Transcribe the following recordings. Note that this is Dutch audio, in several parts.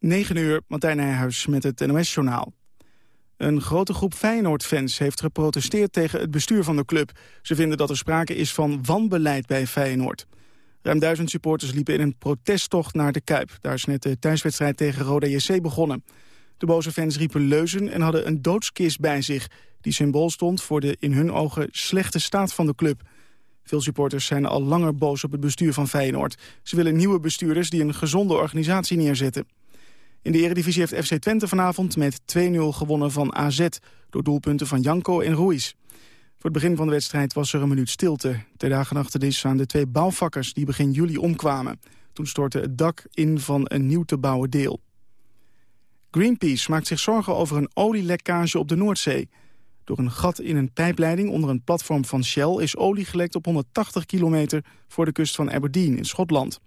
9 uur, Martijn Nijhuis met het NOS-journaal. Een grote groep Feyenoord-fans heeft geprotesteerd tegen het bestuur van de club. Ze vinden dat er sprake is van wanbeleid bij Feyenoord. Ruim duizend supporters liepen in een protesttocht naar de Kuip. Daar is net de thuiswedstrijd tegen Roda JC begonnen. De boze fans riepen leuzen en hadden een doodskist bij zich... die symbool stond voor de in hun ogen slechte staat van de club. Veel supporters zijn al langer boos op het bestuur van Feyenoord. Ze willen nieuwe bestuurders die een gezonde organisatie neerzetten. In de eredivisie heeft FC Twente vanavond met 2-0 gewonnen van AZ... door doelpunten van Janko en Ruiz. Voor het begin van de wedstrijd was er een minuut stilte. Achter dit aan de twee bouwvakkers die begin juli omkwamen. Toen stortte het dak in van een nieuw te bouwen deel. Greenpeace maakt zich zorgen over een olielekkage op de Noordzee. Door een gat in een pijpleiding onder een platform van Shell... is olie gelekt op 180 kilometer voor de kust van Aberdeen in Schotland.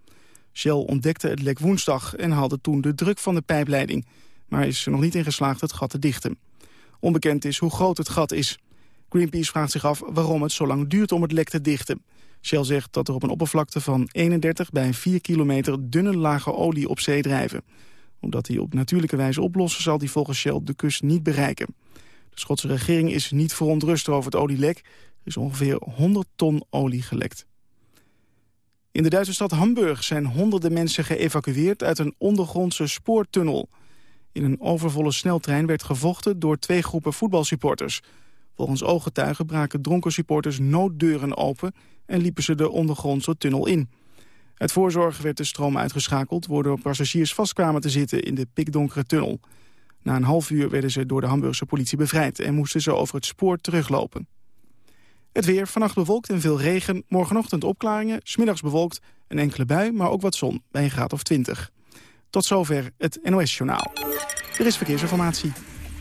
Shell ontdekte het lek woensdag en haalde toen de druk van de pijpleiding... maar is er nog niet in geslaagd het gat te dichten. Onbekend is hoe groot het gat is. Greenpeace vraagt zich af waarom het zo lang duurt om het lek te dichten. Shell zegt dat er op een oppervlakte van 31 bij 4 kilometer dunne lagen olie op zee drijven. Omdat die op natuurlijke wijze oplossen zal die volgens Shell de kust niet bereiken. De Schotse regering is niet verontrust over het olielek. Er is ongeveer 100 ton olie gelekt. In de Duitse stad Hamburg zijn honderden mensen geëvacueerd uit een ondergrondse spoortunnel. In een overvolle sneltrein werd gevochten door twee groepen voetbalsupporters. Volgens ooggetuigen braken dronken supporters nooddeuren open en liepen ze de ondergrondse tunnel in. Uit voorzorg werd de stroom uitgeschakeld, waardoor passagiers vastkwamen te zitten in de pikdonkere tunnel. Na een half uur werden ze door de Hamburgse politie bevrijd en moesten ze over het spoor teruglopen. Het weer, vannacht bewolkt en veel regen. Morgenochtend opklaringen, smiddags bewolkt, een enkele bui, maar ook wat zon bij een graad of 20. Tot zover het NOS-journaal. Er is verkeersinformatie.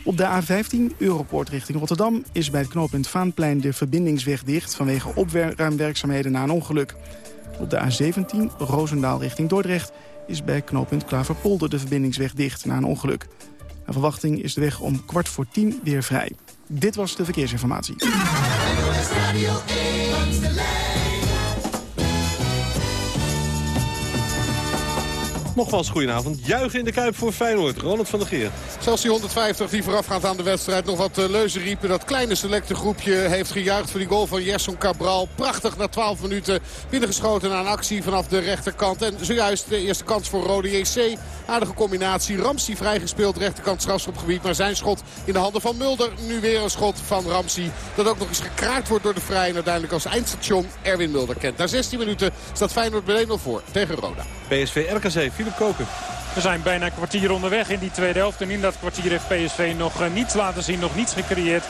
Op de A15, Europoort richting Rotterdam, is bij het knooppunt Vaanplein de verbindingsweg dicht vanwege opruimwerkzaamheden na een ongeluk. Op de A17, Roosendaal richting Dordrecht, is bij knooppunt Klaverpolder de verbindingsweg dicht na een ongeluk. Naar verwachting is de weg om kwart voor tien weer vrij. Dit was de verkeersinformatie. Nogmaals, goedenavond. Juichen in de Kuip voor Feyenoord. Ronald van der Geer. Zelfs die 150 die voorafgaand aan de wedstrijd nog wat eh, leuzen riepen. Dat kleine selecte groepje heeft gejuicht voor die goal van Gerson Cabral. Prachtig na 12 minuten binnengeschoten na een actie vanaf de rechterkant. En zojuist de eerste kans voor Rode JC. Aardige combinatie. Ramsey vrijgespeeld, rechterkant strafschopgebied. Maar zijn schot in de handen van Mulder. Nu weer een schot van Ramsey. Dat ook nog eens gekraakt wordt door de Vrij. En uiteindelijk als eindstation Erwin Mulder kent. Na 16 minuten staat Feyenoord beneden nog voor tegen Roda. PSV RKC, We zijn bijna een kwartier onderweg in die tweede helft. En in dat kwartier heeft PSV nog eh, niets laten zien, nog niets gecreëerd.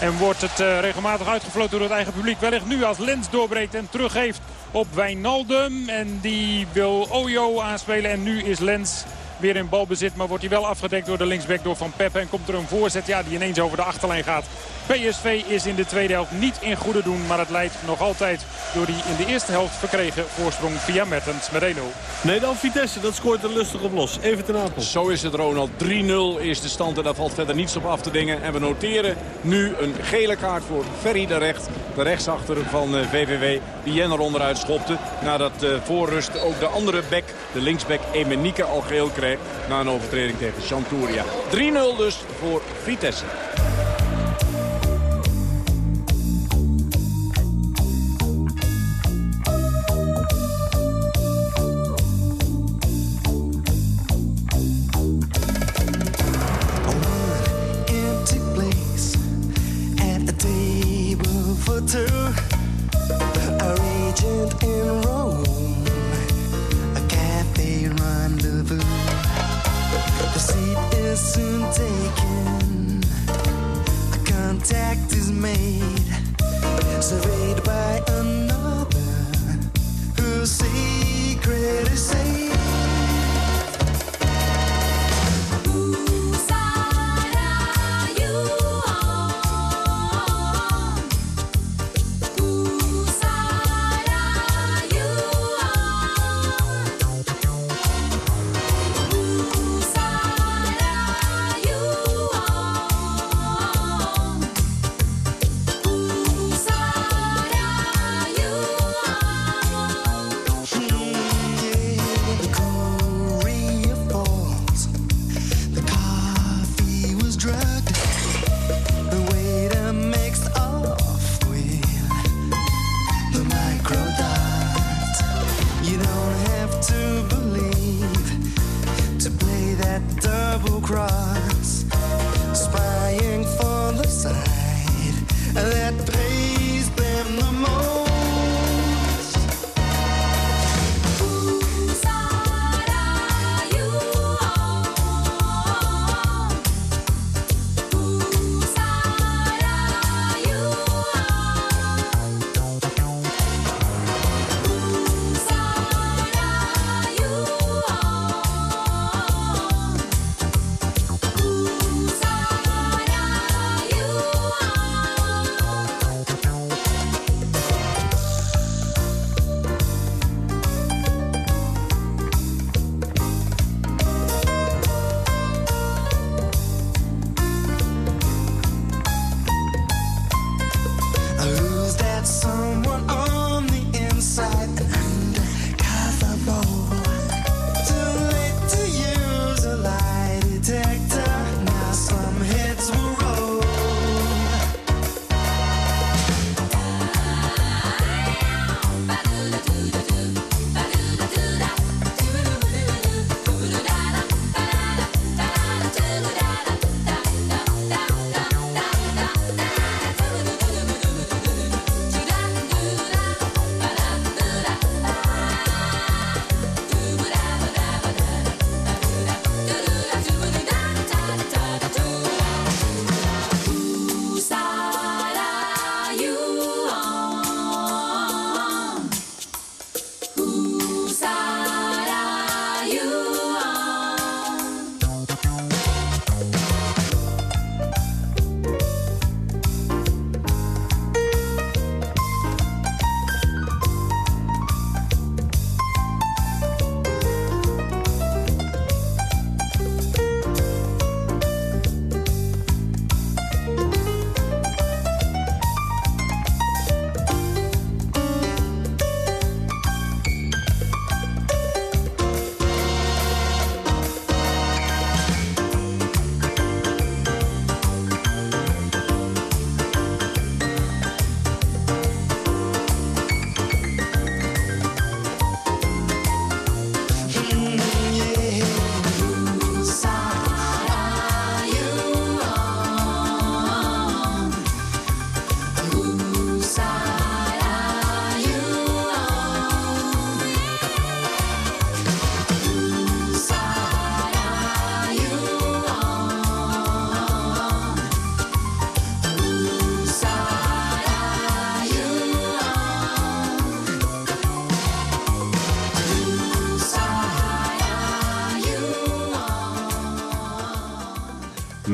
En wordt het uh, regelmatig uitgefloten door het eigen publiek. Wellicht nu als Lens doorbreekt en teruggeeft op Wijnaldum. En die wil Ojo aanspelen. En nu is Lens weer in balbezit. Maar wordt hij wel afgedekt door de linksback door Van Peppe. En komt er een voorzet ja, die ineens over de achterlijn gaat. PSV is in de tweede helft niet in goede doen. Maar het leidt nog altijd door die in de eerste helft verkregen voorsprong via Mertens met 1-0. Nee, dan Vitesse. Dat scoort er lustig op los. Even ten Apel. Zo is het Ronald. 3-0 is de stand en daar valt verder niets op af te dingen. En we noteren nu een gele kaart voor Ferry de Recht. De rechtsachter van VVW. Eh, die Jen er onderuit schopte. Nadat uh, voorrust ook de andere back, de linksback Emenieke al geel kreeg. Na een overtreding tegen Chanturia. 3-0 dus voor Vitesse.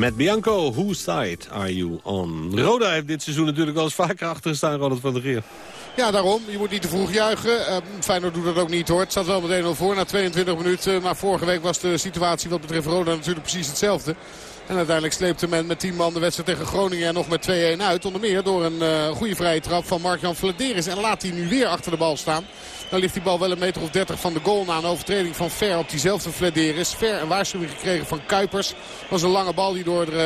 Met Bianco, whose side are you on? Roda heeft dit seizoen natuurlijk wel eens vaker achter gestaan, Ronald van der Geer. Ja, daarom. Je moet niet te vroeg juichen. Uh, Feyenoord doet dat ook niet hoor. Het staat wel meteen al voor na 22 minuten. Maar vorige week was de situatie wat betreft Roda natuurlijk precies hetzelfde. En uiteindelijk sleepte men met 10 man de wedstrijd tegen Groningen er nog met 2-1 uit. Onder meer door een eh, goede vrije trap van Mark-Jan Vladeris. En laat hij nu weer achter de bal staan. Dan ligt die bal wel een meter of 30 van de goal na een overtreding van Ver op diezelfde Vladeris. Ver een waarschuwing gekregen van Kuipers. was een lange bal die door uh,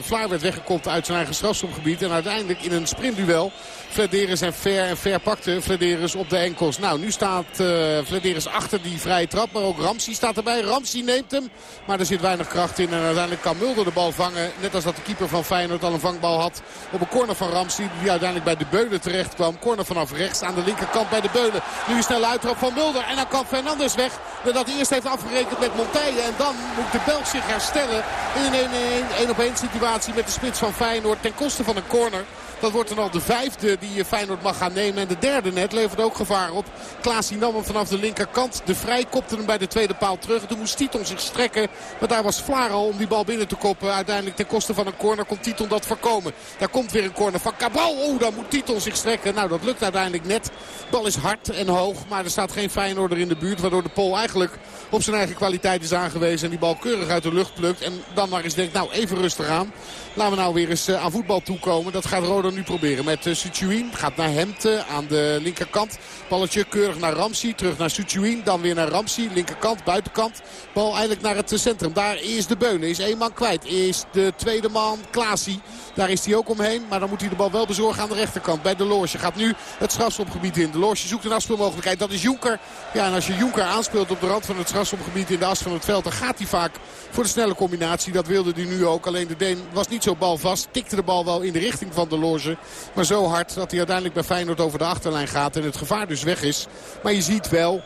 Vlaar werd weggekopt uit zijn eigen strafschopgebied. En uiteindelijk in een sprintduel Vladeris en Ver. En Ver pakte Vladeris op de enkels. Nou, nu staat uh, Vladeris achter die vrije trap. Maar ook Ramsey staat erbij. Ramsey neemt hem. Maar er zit weinig kracht in. En uiteindelijk kan Mulder de bal vangen. Net als dat de keeper van Feyenoord al een vangbal had. Op een corner van Ramsey. Die uiteindelijk bij de Beulen terecht kwam. Corner vanaf rechts aan de linkerkant bij de Beulen. Nu een snelle uittrap van Mulder. En dan kan Fernandes weg. Nadat hij eerst heeft afgerekend met Monteille. En dan moet de Belg zich herstellen. In een 1 op 1 situatie met de spits van Feyenoord. Ten koste van een corner. Dat wordt dan al de vijfde die Feyenoord mag gaan nemen. En de derde net levert ook gevaar op. Klaas nam hem vanaf de linkerkant. De Vrij kopte hem bij de tweede paal terug. En toen moest Titon zich strekken. Maar daar was Vlaar al om die bal binnen te koppen. Uiteindelijk ten koste van een corner kon Titon dat voorkomen. Daar komt weer een corner van Cabral. Oh, dan moet Titon zich strekken. Nou, dat lukt uiteindelijk net. De bal is hard en hoog. Maar er staat geen Feyenoorder in de buurt. Waardoor de Pol eigenlijk op zijn eigen kwaliteit is aangewezen. En die bal keurig uit de lucht plukt. En dan maar eens denkt, nou even rustig aan. Laten we nou weer eens aan voetbal toekomen. Dat gaat Roda Nu proberen met uh, Suchuin. Gaat naar Hemte aan de linkerkant. Balletje keurig naar Ramsey. Terug naar Suchuin. Dan weer naar Ramsey. Linkerkant, buitenkant. Bal eigenlijk naar het centrum. Daar is de Beunen. Is één man kwijt. Is de tweede man Klaasie. Daar is hij ook omheen. Maar dan moet hij de bal wel bezorgen aan de rechterkant. Bij de Loosje gaat nu het strafschopgebied in. De Loosje zoekt een afspeelmogelijkheid. Dat is Jonker. Ja, en als je Jonker aanspeelt op de rand van het strafschopgebied in de as van het veld. Dan gaat hij vaak voor de snelle combinatie. Dat wilde hij nu ook. Alleen de Deen was niet zo balvast. Tikte de bal wel in de richting van de Maar zo hard dat hij uiteindelijk bij Feyenoord over de achterlijn gaat. En het gevaar dus weg is. Maar je ziet wel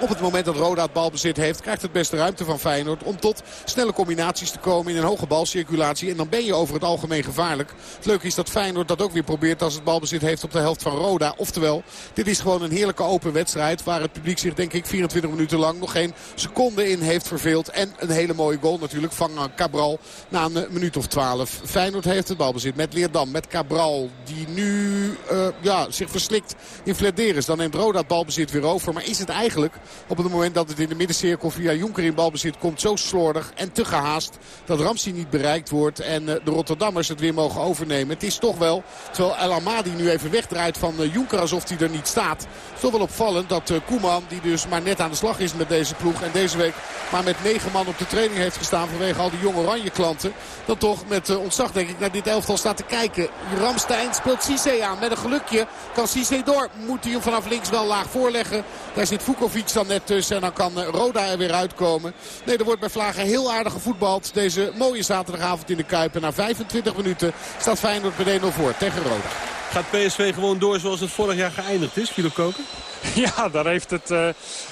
op het moment dat Roda het balbezit heeft, krijgt het beste ruimte van Feyenoord om tot snelle combinaties te komen in een hoge balcirculatie. En dan ben je over het algemeen gevaarlijk. Het leuke is dat Feyenoord dat ook weer probeert als het balbezit heeft op de helft van Roda. Oftewel, dit is gewoon een heerlijke open wedstrijd waar het publiek zich denk ik 24 minuten lang nog geen seconde in heeft verveeld. En een hele mooie goal natuurlijk van Cabral na een minuut of 12. Feyenoord heeft het balbezit met Leerdam, met Cabral die nu uh, ja, zich verslikt in Flederis. Dan neemt Roda het balbezit weer over. Maar is het eigenlijk op het moment dat het in de middencirkel via Jonker in balbezit komt. Zo slordig en te gehaast dat Ramsey niet bereikt wordt. En de Rotterdammers het weer mogen overnemen. Het is toch wel, terwijl El Amadi nu even wegdraait van Jonker alsof hij er niet staat. Het toch wel opvallend dat Koeman, die dus maar net aan de slag is met deze ploeg. En deze week maar met negen man op de training heeft gestaan vanwege al die jonge oranje klanten. Dan toch met ontzag denk ik naar dit elftal staat te kijken. Ramstein speelt Cisse aan. Met een gelukje kan Cisse door. Moet hij hem vanaf links wel laag voorleggen. Daar zit Vukovic dan net tussen. En dan kan Roda er weer uitkomen. Nee, er wordt bij Vlagen heel aardig gevoetbald. Deze mooie zaterdagavond in de Kuip. En na 25 minuten staat Feyenoord met 1-0 voor tegen Roda. Gaat PSV gewoon door zoals het vorig jaar geëindigd is, Philip Koken? Ja, daar heeft het uh,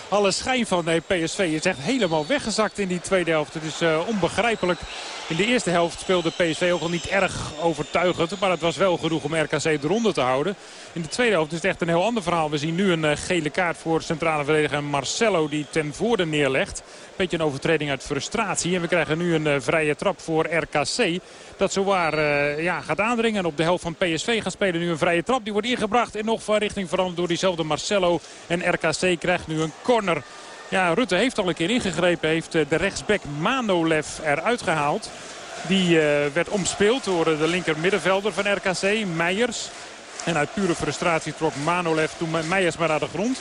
alle schijn van. Nee, PSV is echt helemaal weggezakt in die tweede helft. Het is uh, onbegrijpelijk. In de eerste helft speelde PSV ook al niet erg overtuigend. Maar het was wel genoeg om RKC eronder te houden. In de tweede helft is het echt een heel ander verhaal. We zien nu een uh, gele kaart voor centrale verdediger Marcelo die ten voorde neerlegt. Beetje een overtreding uit frustratie. En we krijgen nu een uh, vrije trap voor RKC. Dat zowaar uh, ja, gaat aandringen. En op de helft van PSV gaat spelen nu een vrije trap. Die wordt ingebracht en nog van richting veranderd door diezelfde Marcelo. En RKC krijgt nu een corner. Ja, Rutte heeft al een keer ingegrepen. Heeft de rechtsback Manolev eruit gehaald. Die werd omspeeld door de linker middenvelder van RKC, Meijers. En uit pure frustratie trok Manolev toen Meijers maar naar de grond.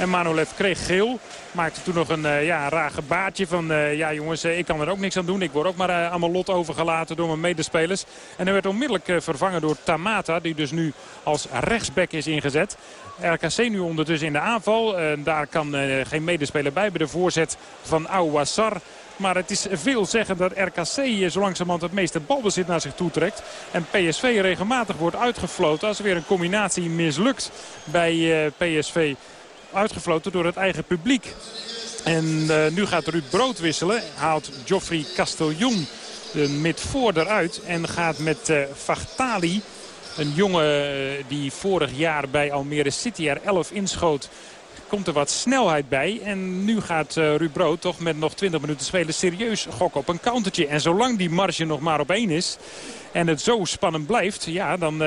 En Manolev kreeg geel. Maakte toen nog een uh, ja, raar gebaatje van... Uh, ja jongens, uh, ik kan er ook niks aan doen. Ik word ook maar aan mijn lot overgelaten door mijn medespelers. En hij werd onmiddellijk vervangen door Tamata. Die dus nu als rechtsback is ingezet. RKC nu ondertussen in de aanval. daar kan geen medespeler bij bij de voorzet van Ouassar. Maar het is veel zeggen dat RKC zo langzamerhand het meeste balbezit naar zich toe trekt. En PSV regelmatig wordt uitgefloten als er weer een combinatie mislukt bij PSV uitgefloten door het eigen publiek. En uh, nu gaat Ruud Brood wisselen. Haalt Geoffrey Castellon de midvoor eruit. En gaat met uh, Fachtali, een jongen die vorig jaar bij Almere City er 11 inschoot komt er wat snelheid bij. En nu gaat Ruud Brood toch met nog 20 minuten spelen serieus gokken op een countertje. En zolang die marge nog maar op één is en het zo spannend blijft, ja, dan...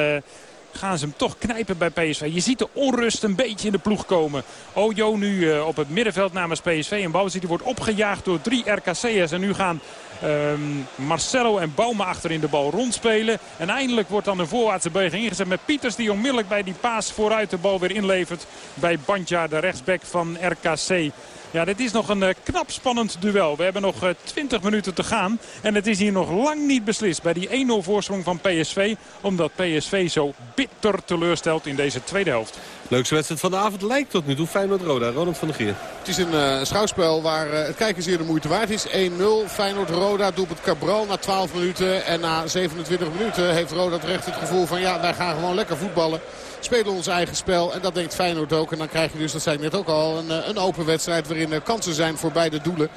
gaan ze hem toch knijpen bij PSV. Je ziet de onrust een beetje in de ploeg komen. Ojo nu uh, op het middenveld namens PSV. En Bouwzit die wordt opgejaagd door drie RKC'ers. En nu gaan um, Marcelo en Bouma achterin de bal rondspelen. En eindelijk wordt dan een voorwaartse beweging ingezet met Pieters. Die onmiddellijk bij die paas vooruit de bal weer inlevert. Bij Bantja, de rechtsback van RKC. Ja, dit is nog een uh, knap spannend duel. We hebben nog uh, 20 minuten te gaan. En het is hier nog lang niet beslist bij die 1-0 voorsprong van PSV. Omdat PSV zo bitter teleurstelt in deze tweede helft. Leukste wedstrijd van de avond lijkt tot nu toe Feyenoord-Roda. Ronald van der Gier. Het is een uh, schouwspel waar uh, het kijken zeer de moeite waard is. 1-0 Feyenoord-Roda doet het Cabral na 12 minuten. En na 27 minuten heeft Roda terecht het gevoel van ja, wij gaan gewoon lekker voetballen spelen ons eigen spel. En dat denkt Feyenoord ook. En dan krijg je dus, dat zei ik net ook al, een, een open wedstrijd waarin kansen zijn voor beide doelen.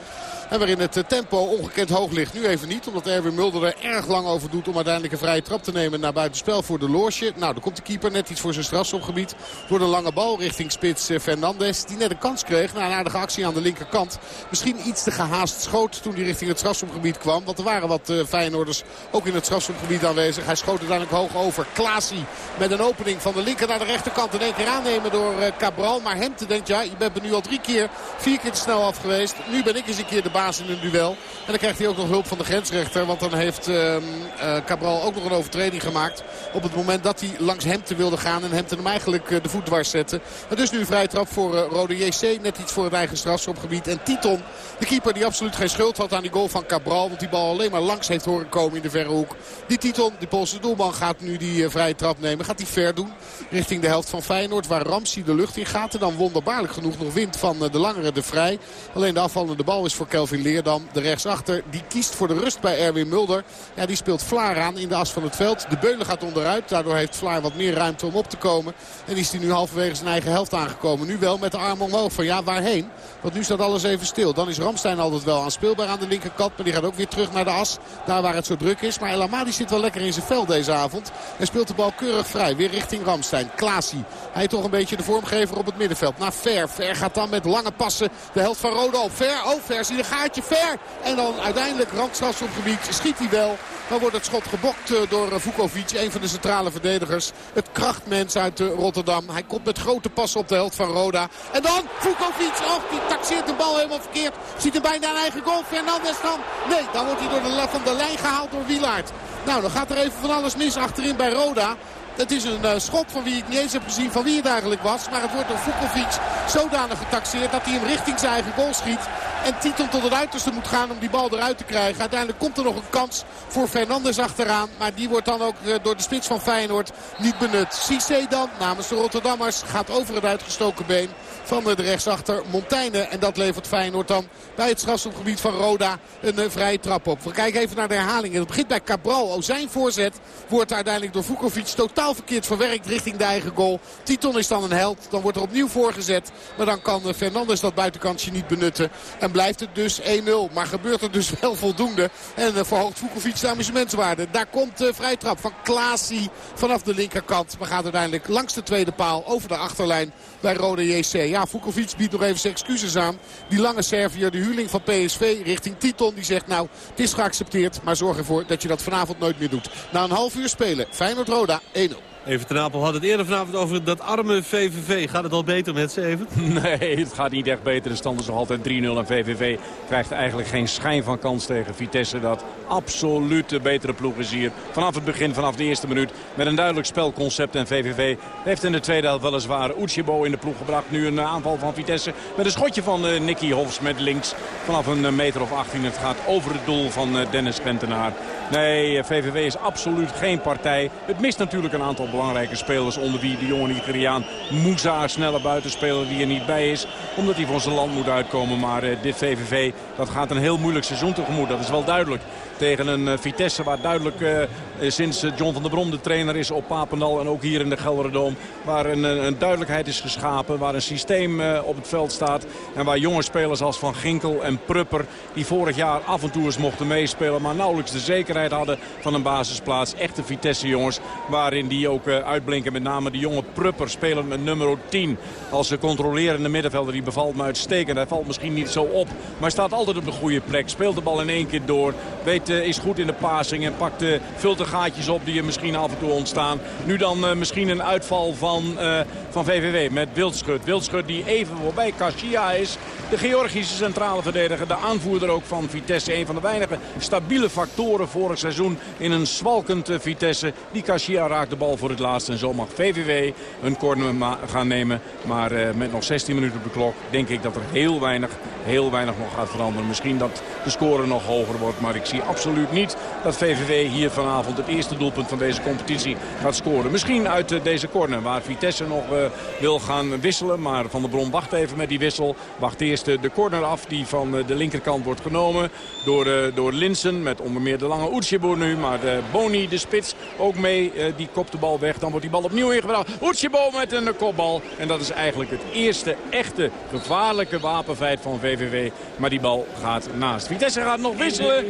En waarin het tempo ongekend hoog ligt. Nu even niet, omdat Erwin Mulder er erg lang over doet om uiteindelijk een vrije trap te nemen naar buitenspel voor de Loosje. Nou, dan komt de keeper net iets voor zijn strafschopgebied. Door een lange bal richting spits Fernandes. Die net een kans kreeg na een aardige actie aan de linkerkant. Misschien iets te gehaast schoot toen hij richting het strafschopgebied kwam. Want er waren wat uh, Feyenoorders ook in het strafschopgebied aanwezig. Hij schoot uiteindelijk hoog over. Klaasie met een opening van de linker naar de rechterkant. In één keer aannemen door Cabral. Maar Hemte denkt, ja, je bent er nu al drie keer, vier keer te snel af geweest. Nu ben ik eens een keer de baas in een duel. En dan krijgt hij ook nog hulp van de grensrechter. Want dan heeft ehm, eh, Cabral ook nog een overtreding gemaakt. Op het moment dat hij langs Hemten wilde gaan. En Hemten hem eigenlijk eh, de voet dwars zette. Het is nu een vrije trap voor eh, Rode JC. Net iets voor het eigen strafschopgebied. En Titon, de keeper die absoluut geen schuld had aan die goal van Cabral. Want die bal alleen maar langs heeft horen komen in de verre hoek. Die Titon, die Poolse doelman, gaat nu die vrije trap nemen. Gaat hij ver doen richting de helft van Feyenoord. Waar Ramsey de lucht in gaat. En dan wonderbaarlijk genoeg nog wint van de langere de vrij. Alleen de afvallende bal is voor Kelvin Leerdam. De rechtsachter die kiest voor de rust bij Erwin Mulder. Ja, die speelt Vlaar aan in de as van het veld. De Beulen gaat onderuit. Daardoor heeft Vlaar wat meer ruimte om op te komen. En is hij nu halverwege zijn eigen helft aangekomen. Nu wel met de arm omhoog van ja, waarheen? Want nu staat alles even stil. Dan is Ramstein altijd wel aanspeelbaar aan de linkerkant. Maar die gaat ook weer terug naar de as. Daar waar het zo druk is. Maar El Amadi zit wel lekker in zijn vel deze avond. Hij speelt de bal keurig vrij. Weer richting Ramstein. Klaasie. Hij toch een beetje de vormgever op het middenveld. Naar Ver. Ver gaat dan met lange passen de helft van Roda op. Ver. Oh, Ver zie je gaatje. Ver. En dan uiteindelijk randstrafs op gebied. Schiet hij wel. Dan wordt het schot gebokt eh, door eh, Vukovic. Een van de centrale verdedigers. Het krachtmens uit eh, Rotterdam. Hij komt met grote passen op de helft van Roda. En dan Vukovic. Oh, die taxeert de bal helemaal verkeerd. Ziet hem bijna een eigen goal. Fernandes dan. Nee, dan wordt hij door de, van de lijn gehaald door Wielaert. Nou, dan gaat er even van alles mis achterin bij Roda. Het is een eh, schot van wie ik niet eens heb gezien van wie het eigenlijk was. Maar het wordt door Vukovic zodanig getaxeerd dat hij hem richting zijn eigen goal schiet. En Titon tot het uiterste moet gaan om die bal eruit te krijgen. Uiteindelijk komt er nog een kans voor Fernandes achteraan. Maar die wordt dan ook eh, door de spits van Feyenoord niet benut. Cissé dan namens de Rotterdammers gaat over het uitgestoken been van de rechtsachter Montaigne. En dat levert Feyenoord dan bij het strafschopgebied van Roda een eh, vrije trap op. We kijken even naar de herhaling. Het begint bij Cabral. Oh, zijn voorzet wordt uiteindelijk door Vukovic totaal verkeerd verwerkt richting de eigen goal. Titon is dan een held. Dan wordt er opnieuw voorgezet. Maar dan kan eh, Fernandes dat buitenkantje niet benutten. En blijft het dus 1-0. Maar gebeurt er dus wel voldoende. En eh, verhoogt Vukovic de amusementswaarde. Daar komt de vrije trap van Klaasie vanaf de linkerkant. Maar gaat uiteindelijk langs de tweede paal over de achterlijn bij Rode JC. Ja, Vukovic biedt nog even zijn excuses aan. Die lange Serviër, de huurling van PSV richting Titon. Die zegt nou, het is geaccepteerd. Maar zorg ervoor dat je dat vanavond nooit meer doet. Na een half uur spelen, Feyenoord-Roda 1-0. Even ten Apel had het eerder vanavond over dat arme VVV. Gaat het al beter met ze even? Nee, het gaat niet echt beter. De stand is nog altijd 3-0 en VVV krijgt eigenlijk geen schijn van kans tegen Vitesse. Dat absoluut de betere ploeg is hier. Vanaf het begin, vanaf de eerste minuut. Met een duidelijk spelconcept. En VVV heeft in de tweede helft weliswaar Uchibo in de ploeg gebracht. Nu een aanval van Vitesse met een schotje van eh, Nicky Hofs met links. Vanaf een eh, meter of 18. Het gaat over het doel van eh, Dennis Gentenaar. Nee, VVV is absoluut geen partij. Het mist natuurlijk een aantal belangrijke spelers. Onder wie de jonge Nigeriaan Moussa, snelle buitenspeler die er niet bij is. Omdat hij voor zijn land moet uitkomen. Maar eh, dit VVV, dat gaat een heel moeilijk seizoen tegemoet. Dat is wel duidelijk. Tegen een eh, Vitesse waar duidelijk eh, eh, sinds John van der Brom de trainer is op Papendal. En ook hier in de Gelderdoom. Waar een, een duidelijkheid is geschapen. Waar een systeem op het veld staat. En waar jonge spelers als Van Ginkel en Prupper. Die vorig jaar af en toe eens mochten meespelen. Maar nauwelijks de zekerheid hadden van een basisplaats. Echte Vitesse jongens. Waarin die ook uitblinken. Met name de jonge Prupper spelen met nummer 10. Als ze controlerende middenvelder. Die bevalt me uitstekend. Hij valt misschien niet zo op. Maar staat altijd op de goede plek. Speelt de bal in één keer door. Weet, eh, is goed in de passing. En pakt, eh, vult de gaatjes op die er misschien af en toe ontstaan. Nu dan eh, misschien een uitval van, eh, van VVV met Wildschut. Wildschut die even voorbij Kashia is. De Georgische centrale verdediger. De aanvoerder ook van Vitesse. Een van de weinige stabiele factoren vorig seizoen in een zwalkend eh, Vitesse. Die Kashia raakt de bal voor het laatst. En zo mag VVV een corner gaan nemen. Maar eh, met nog 16 minuten op de klok denk ik dat er heel weinig, heel weinig nog gaat veranderen. Misschien dat de score nog hoger wordt. Maar ik zie absoluut niet dat VVV hier vanavond het eerste doelpunt van deze competitie gaat scoren. Misschien uit eh, deze corner waar Vitesse nog eh, wil gaan wisselen. Maar Van der Brom wacht even met die wissel. Wacht eerst eh, de corner af die van de linkerkant wordt genomen door, door Linsen. Met onder meer de lange Utsjebo nu. Maar de Boni, de spits, ook mee. die kopt de bal weg. Dan wordt die bal opnieuw ingebracht. Utsjebo met een kopbal. En dat is eigenlijk het eerste echte gevaarlijke wapenfeit van VVV. Maar die bal gaat naast. Vitesse gaat nog wisselen.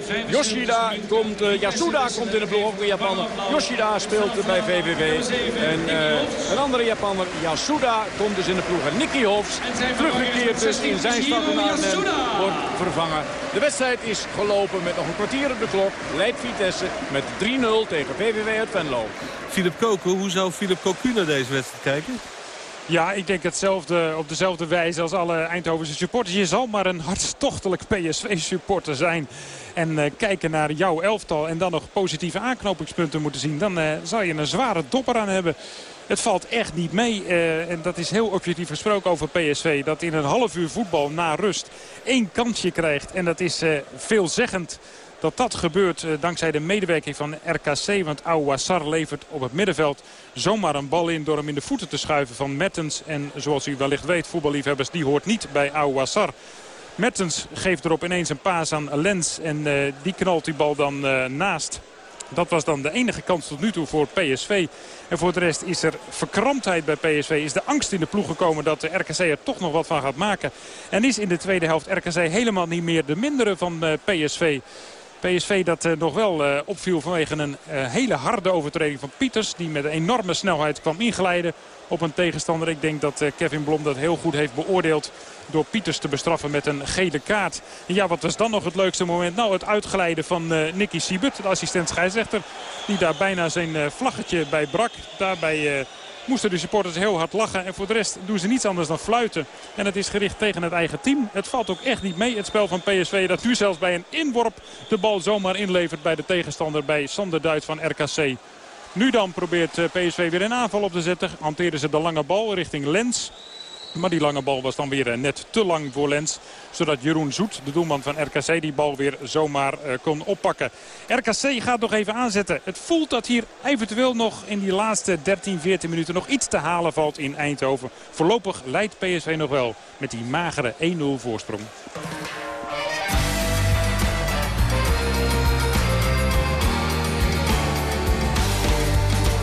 Yoshida komt, eh, Yasuda komt in de ploeg. Ook een Japaner. Yoshida speelt bij VVV. En eh, een andere Japaner, Yasuda, komt dus in de ploeg. En Nicky Hofs, teruggekeerd dus in zijn stad Arnhem, wordt vervangen. De wedstrijd is gelopen met nog een kwartier op de klok. Leidt Vitesse met 3-0 tegen VVV uit Venlo. Philip Koken, hoe zou Philip Cocu naar deze wedstrijd kijken? Ja, ik denk hetzelfde, op dezelfde wijze als alle Eindhovense supporters. Je zal maar een hartstochtelijk PSV-supporter zijn. En eh, kijken naar jouw elftal en dan nog positieve aanknopingspunten moeten zien. Dan eh, zal je een zware dopper aan hebben. Het valt echt niet mee. eh, en dat is heel objectief gesproken over PSV. Dat in een half uur voetbal na rust één kansje krijgt. En dat is veelzeggend dat dat gebeurt eh, dankzij de medewerking van RKC. Want Ouassar levert op het middenveld zomaar een bal in... door hem in de voeten te schuiven van Mertens. En zoals u wellicht weet, voetballiefhebbers, die hoort niet bij Ouassar. Mertens geeft erop ineens een paas aan Lens. En eh, die knalt die bal dan eh, naast. Dat was dan de enige kans tot nu toe voor PSV. En voor de rest is er verkramptheid bij PSV. Is de angst in de ploeg gekomen dat de RKC er toch nog wat van gaat maken. En is in de tweede helft RKC helemaal niet meer de mindere van PSV. PSV dat eh, nog wel eh, opviel vanwege een eh, hele harde overtreding van Pieters. Die met enorme snelheid kwam inglijden op een tegenstander. Ik denk dat Kevin Blom dat heel goed heeft beoordeeld door Pieters te bestraffen met een gele kaart. En ja, wat was dan nog het leukste moment? Nou, het uitglijden van Nicky Siebert, de assistent scheidsrechter. Die daar bijna zijn vlaggetje bij brak. Daarbij moesten de supporters heel hard lachen. En voor de rest doen ze niets anders dan fluiten. En het is gericht tegen het eigen team. Het valt ook echt niet mee, het spel van PSV. Dat nu zelfs bij een inworp de bal zomaar inlevert bij de tegenstander. Bij Sander Duits van RKC. Nu dan probeert eh, PSV weer een aanval op te zetten. Hanteren ze de lange bal richting Lens. Maar die lange bal was dan weer eh, net te lang voor Lens. Zodat Jeroen Zoet, de doelman van RKC, die bal weer zomaar eh, kon oppakken. RKC gaat nog even aanzetten. Het voelt dat hier eventueel nog in die laatste 13, 14 minuten nog iets te halen valt in Eindhoven. Voorlopig leidt PSV nog wel met die magere 1-0 voorsprong.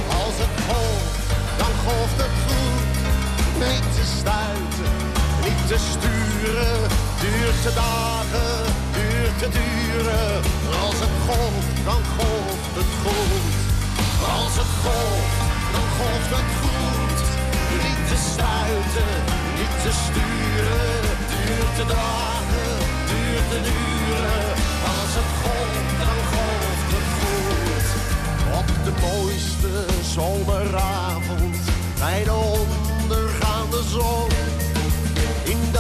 Als het golft, dan golft het te sturen. Duurt te dagen, duurt te duren. Als het golft, dan golft het goed. Als het golft, dan golft het goed. Niet te stuiten, niet te sturen. Duurt te dagen, duurt te duren. Als het golft, dan golft het goed. Op de mooiste zomeravond bij de ondergaande zon.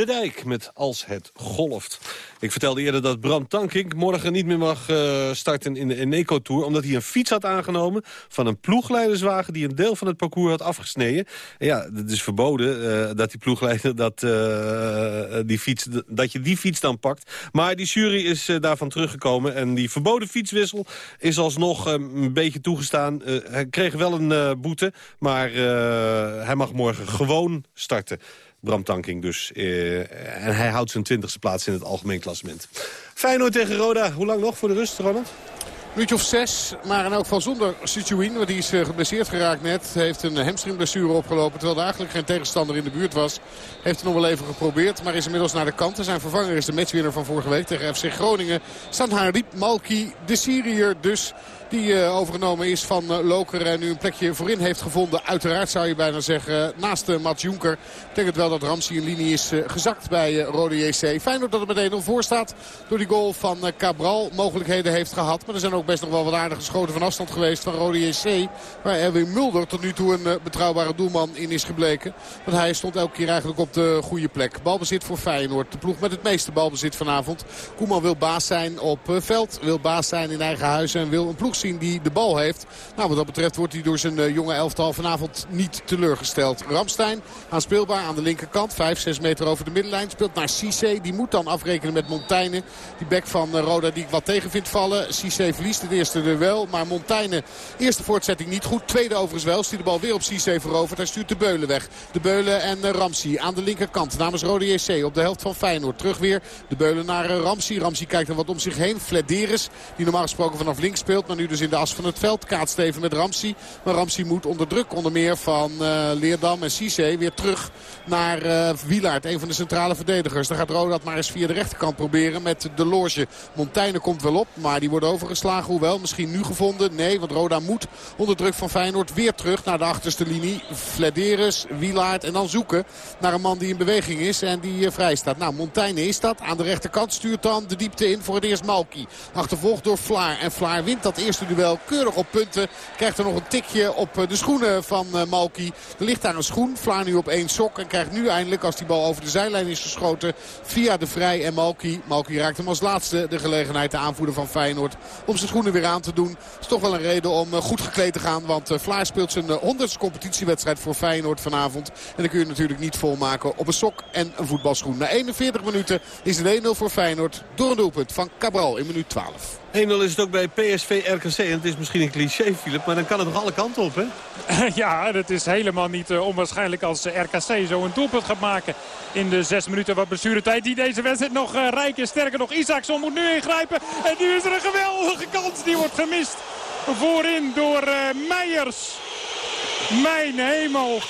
De Dijk met Als het golft. Ik vertelde eerder dat Bram Tankink morgen niet meer mag eh, starten in de Eneco Tour... omdat hij een fiets had aangenomen van een ploegleiderswagen... die een deel van het parcours had afgesneden. En ja, het is verboden eh, dat die ploegleider dat, eh, die fiets, dat je die fiets dan pakt. Maar die jury is daarvan teruggekomen en die verboden fietswissel is alsnog een beetje toegestaan. Hij kreeg wel een boete, maar hij mag morgen gewoon starten. Bram Tanking dus. eh, en hij houdt zijn twintigste plaats in het algemeen klassement. Feyenoord tegen Roda. Hoe lang nog voor de rust, Ronald? Minuutje of zes, maar in elk geval zonder Situin. Want die is eh, geblesseerd geraakt net. Heeft een hamstringblessure opgelopen. Terwijl er eigenlijk geen tegenstander in de buurt was. Heeft het nog wel even geprobeerd. Maar is inmiddels naar de kant. Zijn vervanger is de matchwinner van vorige week tegen FC Groningen. Sanharib Malki, de Syriër dus. Die eh, overgenomen is van eh, Loker en nu een plekje voorin heeft gevonden. Uiteraard zou je bijna zeggen naast uh, Mats Jonker. Betekent wel dat Ramsey in linie is eh, gezakt bij eh, Rode JC. Feyenoord dat er meteen al voor staat door die goal van eh, Cabral. Mogelijkheden heeft gehad. Maar er zijn ook best nog wel wat aardige schoten van afstand geweest van Rode JC. Waar Erwin Mulder tot nu toe een eh, betrouwbare doelman in is gebleken. Want hij stond elke keer eigenlijk op de goede plek. Balbezit voor Feyenoord. De ploeg met het meeste balbezit vanavond. Koeman wil baas zijn op eh, veld. Wil baas zijn in eigen huis. En wil een ploeg zien die de bal heeft. Nou, wat dat betreft wordt hij door zijn eh, jonge elftal vanavond niet teleurgesteld. Ramstein aanspeelbaar aan de linkerkant. 5, 6 meter over de middenlijn. Speelt naar Cissé. Die moet dan afrekenen met Montaigne. Die bek van eh, Roda die ik wat tegen vind vallen. Cissé verliest het eerste duel. Maar Montaigne, eerste voortzetting niet goed. Tweede overigens wel. Stuurt de bal weer op Cissé veroverd. Hij stuurt de Beulen weg. De Beulen en uh, Ramsey aan de linkerkant. Namens Rode JC op de helft van Feyenoord. Terug weer de Beulen naar Ramsey. Ramsey kijkt er wat om zich heen. Flederis, die normaal gesproken vanaf links speelt. Maar nu dus in de as van het veld. Kaatst even met Ramsey. Maar Ramsey moet onder druk onder meer van uh, Leerdam en Cissé weer terug naar uh. Een van de centrale verdedigers. Dan gaat Roda maar eens via de rechterkant proberen met de loge. Montaigne komt wel op, maar die wordt overgeslagen. Hoewel, misschien nu gevonden. Nee, want Roda moet onder druk van Feyenoord weer terug naar de achterste linie. Flederis, Wielaert en dan zoeken naar een man die in beweging is en die uh, vrij staat. Nou, Montaigne is dat. Aan de rechterkant stuurt dan de diepte in voor het eerst Malki. Achtervolgd door Vlaar. En Vlaar wint dat eerste duel keurig op punten. Krijgt er nog een tikje op de schoenen van uh, Malki. Er ligt daar een schoen. Vlaar nu op één sok. En krijgt nu eindelijk, als die bal over de zijlijn is geschoten, via de Vrij en Malki. Malki raakt hem als laatste de gelegenheid, de aanvoerder van Feyenoord, om zijn schoenen weer aan te doen. is toch wel een reden om uh, goed gekleed te gaan. Want Vlaar speelt zijn honderdste competitiewedstrijd voor Feyenoord vanavond. En dan kun je natuurlijk niet volmaken op een sok en een voetbalschoen. Na 41 minuten is het 1-0 voor Feyenoord door een doelpunt van Cabral in minuut 12. 1-0 is het ook bij PSV RKC. En het is misschien een cliché, Philip, maar dan kan het nog alle kanten op, hè? ja, het is helemaal niet uh, onwaarschijnlijk als uh, RKC zo een doelpunt gaat maken. In de zes minuten wat blessuretijd die deze wedstrijd nog uh, rijk is. Sterker nog, Isaacson moet nu ingrijpen. En nu is er een geweldige kans. Die wordt gemist voorin door Meijers. Mijn hemel.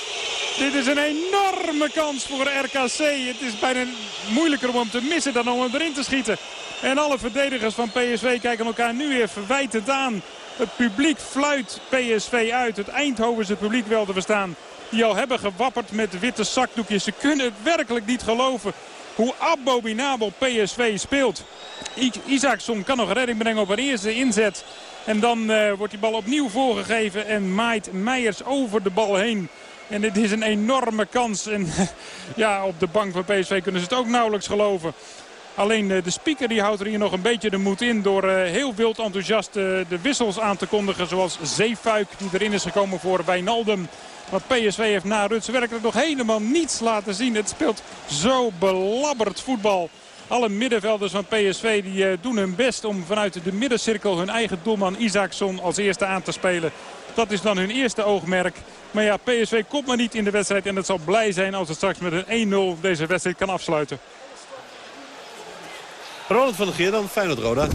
Dit is een enorme kans voor RKC. Het is bijna moeilijker om hem te missen dan om hem erin te schieten. En alle verdedigers van PSV kijken elkaar nu weer verwijtend aan. Het publiek fluit PSV uit. Het Eindhovense publiek wel te verstaan. Die al hebben gewapperd met witte zakdoekjes. Ze kunnen het werkelijk niet geloven hoe abominabel PSV speelt. Isaacson kan nog redding brengen op een eerste inzet. En dan uh, wordt die bal opnieuw voorgegeven en maait Meijers over de bal heen. En dit is een enorme kans. En ja, op de bank van PSV kunnen ze het ook nauwelijks geloven. Alleen de speaker die houdt er hier nog een beetje de moed in door heel wild enthousiast de wissels aan te kondigen. Zoals Zeefuik die erin is gekomen voor Wijnaldum. Want PSV heeft na Ruts werkelijk nog helemaal niets laten zien. Het speelt zo belabberd voetbal. Alle middenvelders van PSV die doen hun best om vanuit de middencirkel hun eigen doelman Isaacson als eerste aan te spelen. Dat is dan hun eerste oogmerk. Maar ja, PSV komt maar niet in de wedstrijd. En het zal blij zijn als het straks met een 1-0 deze wedstrijd kan afsluiten. Ronald van der Geer dan, Feyenoord-Roda.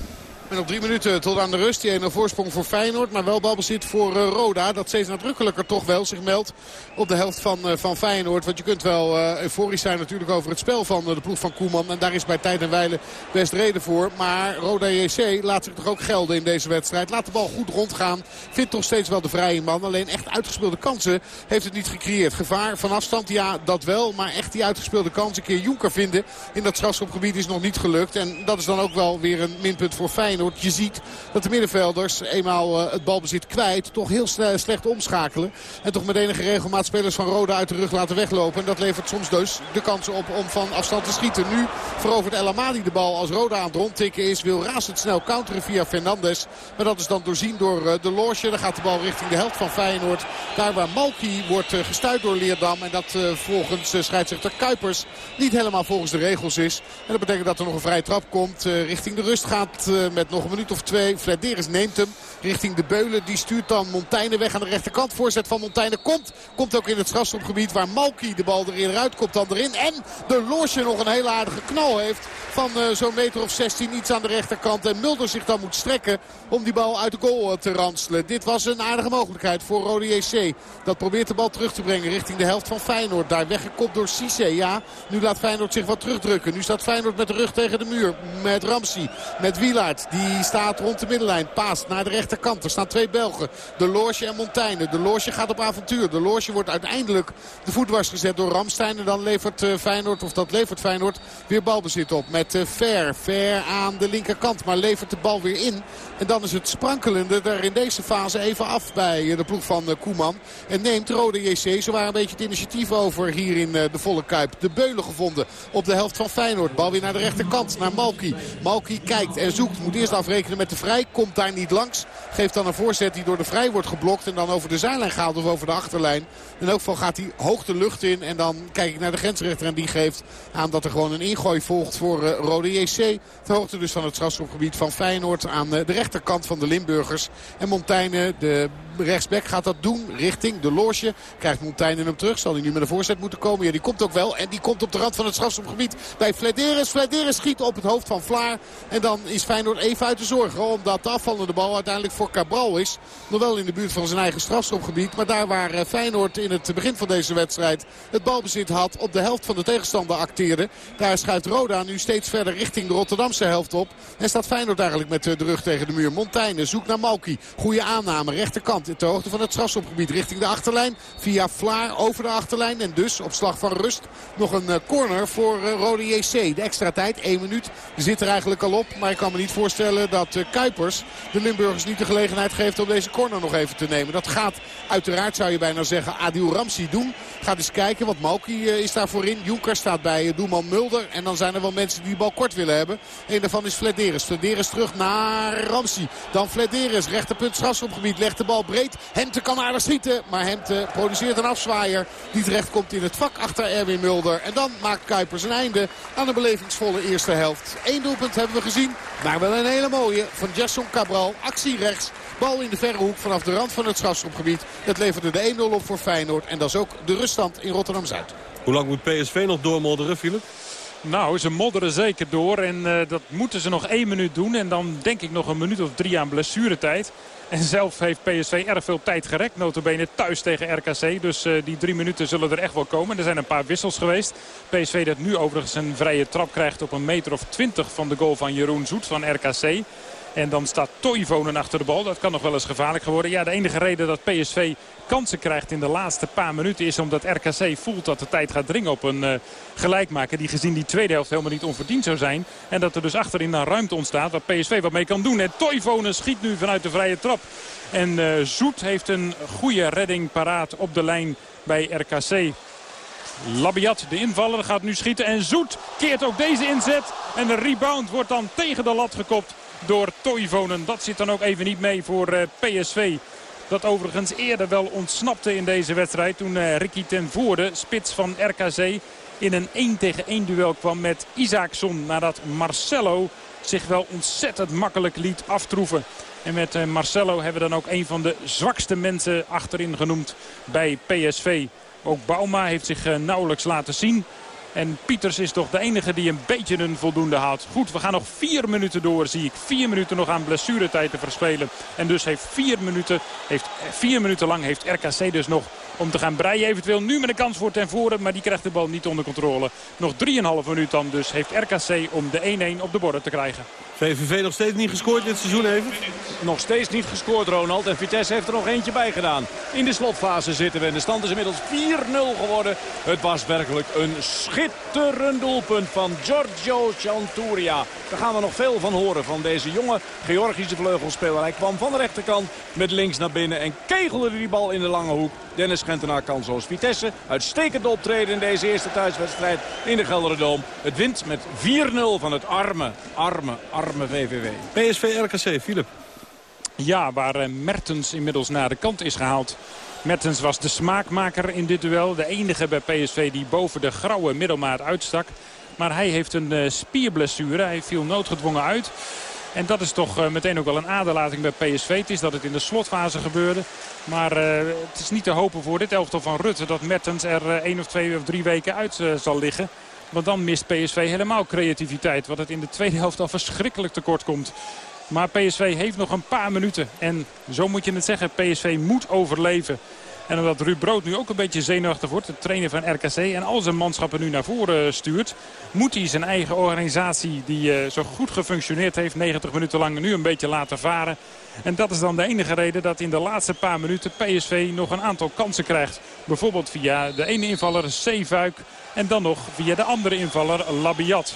En op drie minuten tot aan de rust. Die ene voorsprong voor Feyenoord. Maar wel balbezit voor uh, Roda. Dat steeds nadrukkelijker toch wel zich meldt op de helft van, uh, van Feyenoord. Want je kunt wel uh, euforisch zijn natuurlijk over het spel van de ploeg van Koeman. En daar is bij tijd en wijle best reden voor. Maar Roda JC laat zich toch ook gelden in deze wedstrijd. Laat de bal goed rondgaan. Vindt toch steeds wel de vrije man. Alleen echt uitgespeelde kansen heeft het niet gecreëerd. Gevaar van afstand, ja dat wel. Maar echt die uitgespeelde kans een keer Jonker vinden in dat strafschopgebied is nog niet gelukt. En dat is dan ook wel weer een minpunt voor Feyenoord. Feyenoord. Je ziet dat de middenvelders eenmaal eh, het balbezit kwijt toch heel sle- slecht omschakelen. En toch met enige regelmaat spelers van Roda uit de rug laten weglopen. En dat levert soms dus de kans op om van afstand te schieten. Nu verovert El Amadi de bal als Roda aan het rondtikken is. Wil razendsnel counteren via Fernandes. Maar dat is dan doorzien door eh, de Loosje. Dan gaat de bal richting de helft van Feyenoord. Daar waar Malki wordt eh, gestuurd door Leerdam. En dat volgens scheidsrechter Kuipers niet helemaal volgens de regels is. En dat betekent dat er nog een vrije trap komt. richting de rust gaat eh, nog een minuut of twee. Flederis neemt hem richting de Beulen. Die stuurt dan Montaigne weg aan de rechterkant. Voorzet van Montaigne komt. Komt ook in het strafschopgebied waar Malki de bal er eerder uit komt dan erin. En de Loosje nog een hele aardige knal heeft. Van eh, zo'n meter of 16 iets aan de rechterkant. En Mulder zich dan moet strekken om die bal uit de goal eh, te ranselen. Dit was een aardige mogelijkheid voor Rode JC. Dat probeert de bal terug te brengen richting de helft van Feyenoord. Daar weggekopt door Cisse. Ja, nu laat Feyenoord zich wat terugdrukken. Nu staat Feyenoord met de rug tegen de muur. Met Ramsey, met Wielaert. Die staat rond de middenlijn. Paast naar de rechterkant. Er staan twee Belgen. De Loosje en Montaigne. De Loosje gaat op avontuur. De Loosje wordt uiteindelijk de voet dwars gezet door Ramstein. En dan levert eh, Feyenoord, of dat levert Feyenoord, weer balbezit op. Met eh, Ver. Ver aan de linkerkant. Maar levert de bal weer in. En dan is het sprankelende er in deze fase even af bij eh, de ploeg van Koeman. En neemt Rode JC zowaar een beetje het initiatief over hier in de volle Kuip. De Beulen gevonden op de helft van Feyenoord. Bal weer naar de rechterkant, naar Malki. Malki kijkt en zoekt. Moet afrekenen met de Vrij. Komt daar niet langs. Geeft dan een voorzet die door de Vrij wordt geblokt. En dan over de zijlijn gehaald of over de achterlijn. In elk geval gaat hij hoog de lucht in. En dan kijk ik naar de grensrechter en die geeft aan dat er gewoon een ingooi volgt voor eh, Rode JC. Ter hoogte dus van het strafschopgebied van Feyenoord aan eh, de rechterkant van de Limburgers. En Montaigne, de rechtsback, gaat dat doen richting de loge. Krijgt Montaigne hem terug. Zal hij nu met een voorzet moeten komen? Ja, die komt ook wel. En die komt op de rand van het strafschopgebied bij Flederis. Flederis schiet op het hoofd van Vlaar. En dan is Feyenoord even uit de zorgen. Omdat de afvallende bal uiteindelijk voor Cabral is. Nog wel in de buurt van zijn eigen strafschopgebied. Maar daar waar eh, Feyenoord in het begin van deze wedstrijd het balbezit had. Op de helft van de tegenstander acteerde. Daar schuift Roda nu steeds verder richting de Rotterdamse helft op. En staat Feyenoord eigenlijk met eh, de rug tegen de muur. Montaigne zoekt naar Malki. Goede aanname. Rechterkant. Ter hoogte van het strafschopgebied richting de achterlijn. Via Vlaar over de achterlijn. En dus op slag van rust nog een eh, corner voor eh, Rode JC. De extra tijd, 1 minuut, zit er eigenlijk al op. Maar ik kan me niet voorstellen dat eh, Kuipers de Limburgers niet de gelegenheid geeft om deze corner nog even te nemen. Dat gaat uiteraard, zou je bijna zeggen, Adil Ramsi doen. Gaat eens kijken, want Malki is daar voorin. Jonker staat bij doelman Mulder. En dan zijn er wel mensen die de bal kort willen hebben. Een daarvan is Flederis. Flederis terug naar Ramsi. Dan Flederis, rechterpunt strafschopgebied. Legt de bal breed. Hemte kan aardig schieten. Maar Hemte produceert een afzwaaier. Die terecht komt in het vak achter Erwin Mulder. En dan maakt Kuipers een einde aan een belevingsvolle eerste helft. Eén doelpunt hebben we gezien. Maar wel een hele mooie van Jason Cabral. Actie rechts. Bal in de verre hoek vanaf de rand van het strafschopgebied. Het leverde de 1-0 op voor Feyenoord. En dat is ook de ruststand in Rotterdam-Zuid. Hoe lang moet PSV nog doormodderen, Philip? Nou, ze modderen zeker door en eh, dat moeten ze nog één minuut doen. En dan denk ik nog een minuut of drie aan blessuretijd. En zelf heeft PSV erg veel tijd gerekt. Notabene thuis tegen RKC. Dus eh, die drie minuten zullen er echt wel komen. Er zijn een paar wissels geweest. PSV dat nu overigens een vrije trap krijgt op een meter of twintig van de goal van Jeroen Zoet van RKC. En dan staat Toivonen achter de bal. Dat kan nog wel eens gevaarlijk worden. Ja, de enige reden dat PSV kansen krijgt in de laatste paar minuten... is omdat RKC voelt dat de tijd gaat dringen op een uh, gelijkmaker... die gezien die tweede helft helemaal niet onverdiend zou zijn. En dat er dus achterin dan ruimte ontstaat waar PSV wat mee kan doen. En Toivonen schiet nu vanuit de vrije trap. En uh, Zoet heeft een goede redding paraat op de lijn bij RKC. Labiat, de invaller, gaat nu schieten. En Zoet keert ook deze inzet. En de rebound wordt dan tegen de lat gekopt door Toivonen. Dat zit dan ook even niet mee voor uh, PSV. Dat overigens eerder wel ontsnapte in deze wedstrijd. Toen uh, Ricky ten Voorde, spits van RKC, in een 1 tegen 1 duel kwam met Isaacson. Nadat Marcelo zich wel ontzettend makkelijk liet aftroeven. En met uh, Marcelo hebben we dan ook een van de zwakste mensen achterin genoemd bij PSV. Ook Bauma heeft zich uh, nauwelijks laten zien. En Pieters is toch de enige die een beetje een voldoende haalt. Goed, we gaan nog vier minuten door, zie ik. Vier minuten nog aan blessuretijd te verspelen. En dus heeft vier minuten, heeft vier minuten lang heeft RKC dus nog om te gaan breien. Eventueel nu met een kans voor ten voren, maar die krijgt de bal niet onder controle. Nog 3,5 minuut dan dus heeft RKC om de 1-1 op de borden te krijgen. VVV nog steeds niet gescoord dit seizoen even? Nog steeds niet gescoord, Ronald. En Vitesse heeft er nog eentje bij gedaan. In de slotfase zitten we. En de stand is inmiddels 4-0 geworden. Het was werkelijk een schitterend doelpunt van Giorgio Chanturia. Daar gaan we nog veel van horen van deze jonge Georgische vleugelspeler. Hij kwam van de rechterkant met links naar binnen en kegelde die bal in de lange hoek. Dennis Gentenaar kan zoals Vitesse uitstekend optreden in deze eerste thuiswedstrijd in de Gelderdoom. Het wint met 4-0 van het arme, arme, arme VVV. PSV RKC, Philip. Ja, waar eh, Mertens inmiddels naar de kant is gehaald. Mertens was de smaakmaker in dit duel. De enige bij PSV die boven de grauwe middelmaat uitstak. Maar hij heeft een eh, spierblessure. Hij viel noodgedwongen uit. En dat is toch eh, meteen ook wel een aderlating bij PSV. Het is dat het in de slotfase gebeurde. Maar eh, het is niet te hopen voor dit elftal van Rutte... dat Mertens er eh, één of twee of drie weken uit zal liggen. Want dan mist PSV helemaal creativiteit. Wat het in de tweede helft al verschrikkelijk tekort komt. Maar PSV heeft nog een paar minuten. En zo moet je het zeggen, PSV moet overleven. En omdat Ruud Brood nu ook een beetje zenuwachtig wordt, de trainer van RKC... en al zijn manschappen nu naar voren stuurt... moet hij zijn eigen organisatie, die eh, zo goed gefunctioneerd heeft... 90 minuten lang nu een beetje laten varen. En dat is dan de enige reden dat in de laatste paar minuten PSV nog een aantal kansen krijgt. Bijvoorbeeld via de ene invaller Zeefuik en dan nog via de andere invaller Labiat.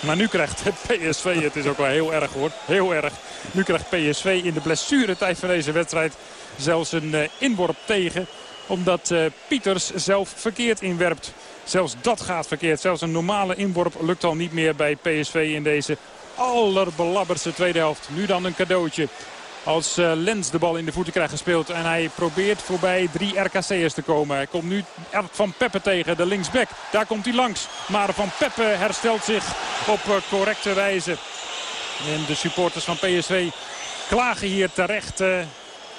Maar nu krijgt PSV, het is ook wel heel erg hoor, heel erg. Nu krijgt PSV in de blessuretijd van deze wedstrijd zelfs een eh, inworp tegen. Omdat eh, Pieters zelf verkeerd inwerpt. Zelfs dat gaat verkeerd. Zelfs een normale inworp lukt al niet meer bij PSV in deze allerbelabberste tweede helft. Nu dan een cadeautje. Als eh, Lens de bal in de voeten krijgt gespeeld. En hij probeert voorbij drie RKC'ers te komen. Hij komt nu van Peppe tegen, de linksback. Daar komt hij langs. Maar Van Peppe herstelt zich op correcte wijze. En de supporters van PSV klagen hier terecht...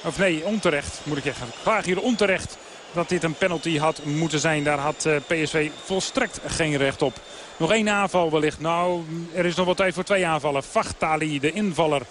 of nee, onterecht moet ik zeggen. Klagen hier onterecht dat dit een penalty had moeten zijn. Daar had eh, PSV volstrekt geen recht op. Nog één aanval wellicht. Nou, er is nog wel tijd voor twee aanvallen. Vachtali, de invaller.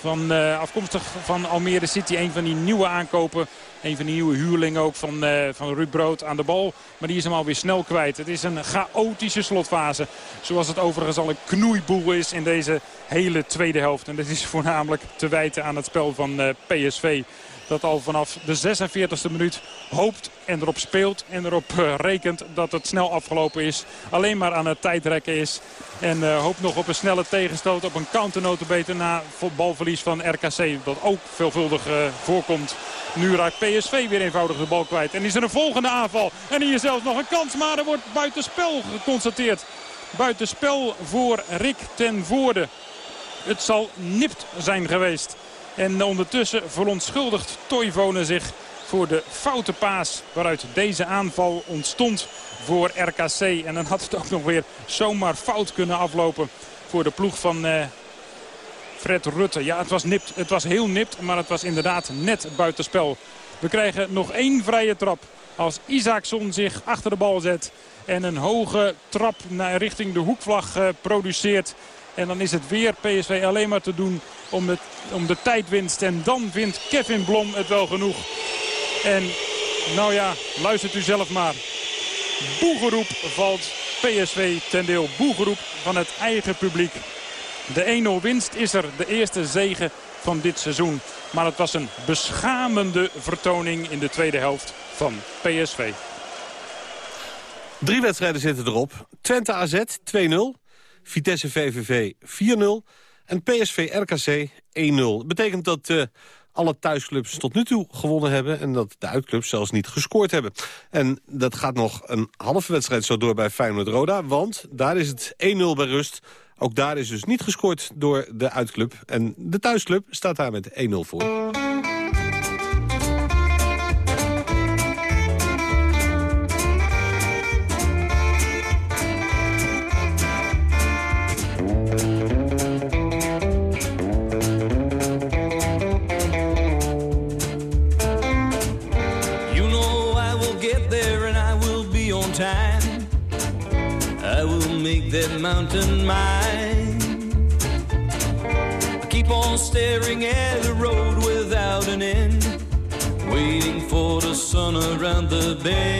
Van, eh, afkomstig van Almere City. Een van die nieuwe aankopen. Een van die nieuwe huurlingen ook van, eh van Ruud Brood aan de bal. Maar die is hem alweer snel kwijt. Het is een chaotische slotfase. Zoals het overigens al een knoeiboel is in deze hele tweede helft. En dat is voornamelijk te wijten aan het spel van eh, PSV. Dat al vanaf de 46e minuut hoopt en erop speelt en erop eh, rekent dat het snel afgelopen is. Alleen maar aan het tijdrekken is. En eh, hoopt nog op een snelle tegenstoot, op een counternotenbeter na balverlies van RKC. Dat ook veelvuldig eh, voorkomt. Nu raakt PSV weer eenvoudig de bal kwijt. En is er een volgende aanval. En hier zelfs nog een kans, maar er wordt buitenspel geconstateerd. Buitenspel voor Rick ten Voorde. Het zal nipt zijn geweest. En ondertussen verontschuldigt Toivonen zich voor de foute paas waaruit deze aanval ontstond voor RKC. En dan had het ook nog weer zomaar fout kunnen aflopen voor de ploeg van eh, Fred Rutte. Ja, het was, nipt, het was heel nipt, maar het was inderdaad net buitenspel. We krijgen nog één vrije trap als Isaacson zich achter de bal zet. En een hoge trap naar richting de hoekvlag eh, produceert. En dan is het weer PSV alleen maar te doen om de, om de tijdwinst. En dan vindt Kevin Blom het wel genoeg. En nou ja, luistert u zelf maar. Boegeroep valt PSV ten deel. Boegeroep van het eigen publiek. De 1-0 winst is er, de eerste zege van dit seizoen. Maar het was een beschamende vertoning in de tweede helft van PSV. Drie wedstrijden zitten erop. Twente AZ 2-0. Vitesse VVV 4-0. En PSV RKC 1-0. betekent dat eh, alle thuisclubs tot nu toe gewonnen hebben... en dat de uitclubs zelfs niet gescoord hebben. En dat gaat nog een halve wedstrijd zo door bij Feyenoord-Roda... want daar is het 1-0 bij rust. Ook daar is dus niet gescoord door de uitclub. En de thuisclub staat daar met 1-0 voor. That mountain mine. I keep on staring at the road without an end, waiting for the sun around the bend.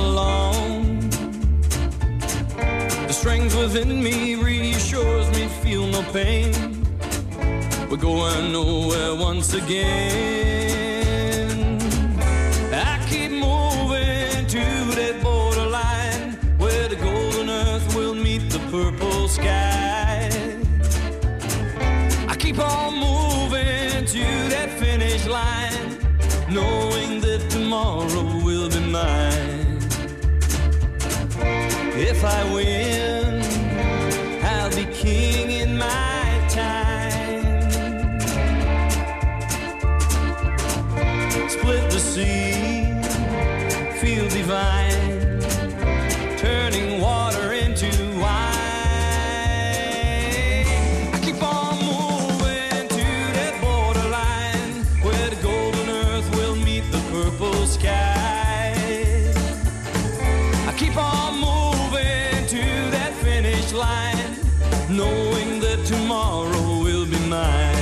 within me reassures me, feel no pain. We're going nowhere once again. I keep moving to that borderline where the golden earth will meet the purple sky. I keep on moving to that finish line, knowing that tomorrow will be mine. If I win, tomorrow will be mine.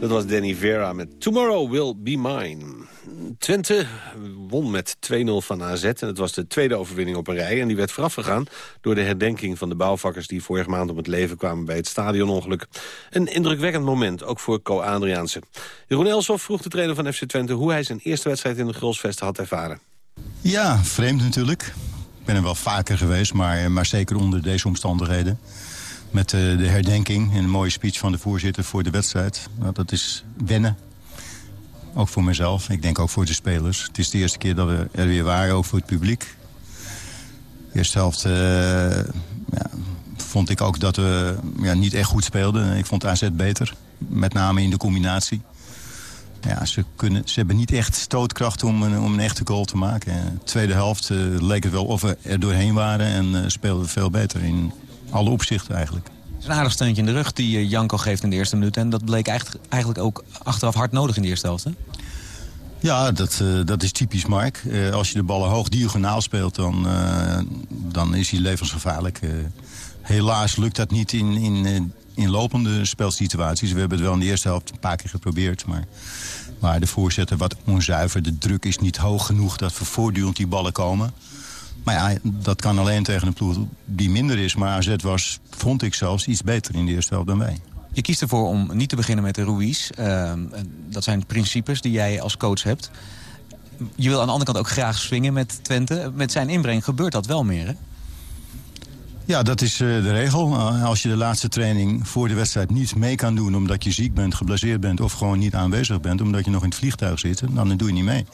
Dat was Danny Vera met Tomorrow Will Be Mine. Twente won met 2-0 van AZ. En het was de tweede overwinning op een rij. En die werd voorafgegaan door de herdenking van de bouwvakkers... die vorige maand om het leven kwamen bij het stadionongeluk. Een indrukwekkend moment, ook voor Co Adriaanse. Jeroen Elsoff vroeg de trainer van FC Twente... hoe hij zijn eerste wedstrijd in de Grolsvesten had ervaren. Ja, vreemd natuurlijk. Ik ben er wel vaker geweest, maar, maar zeker onder deze omstandigheden. Met eh, de herdenking en een mooie speech van de voorzitter voor de wedstrijd. Nou, dat is wennen. Ook voor mezelf. Ik denk ook voor de spelers. Het is de eerste keer dat we er weer waren, ook voor het publiek. De eerste helft eh, ja, vond ik ook dat we ja, niet echt goed speelden. Ik vond AZ beter. Met name in de combinatie. Ja, ze, kunnen, ze hebben niet echt stootkracht om een, om een echte goal te maken. De tweede helft eh, leek het wel of we er doorheen waren... en eh, speelden veel beter in alle opzichten eigenlijk. Een aardig steuntje in de rug die eh, Janko geeft in de eerste minuut. En dat bleek eigenlijk, ook achteraf hard nodig in de eerste helft. Ja, dat, eh, dat is typisch Mark. Eh, als je de ballen hoog diagonaal speelt, dan, dan is hij levensgevaarlijk. Helaas lukt dat niet in, in, in lopende spelsituaties. We hebben het wel in de eerste helft een paar keer geprobeerd. Maar waar de voorzetten wat onzuiver, de druk is niet hoog genoeg... dat we voortdurend die ballen komen. Maar ja, dat kan alleen tegen een ploeg die minder is. Maar AZ was, vond ik zelfs, iets beter in de eerste helft dan wij. Je kiest ervoor om niet te beginnen met de Ruiz. Ehm, dat zijn principes die jij als coach hebt. Je wil aan de andere kant ook graag swingen met Twente. Met zijn inbreng gebeurt dat wel meer, hè? Ja, dat is eh, de regel. Uh, als je de laatste training voor de wedstrijd niet mee kan doen... omdat je ziek bent, geblesseerd bent of gewoon niet aanwezig bent... omdat je nog in het vliegtuig zit, dan doe je niet mee.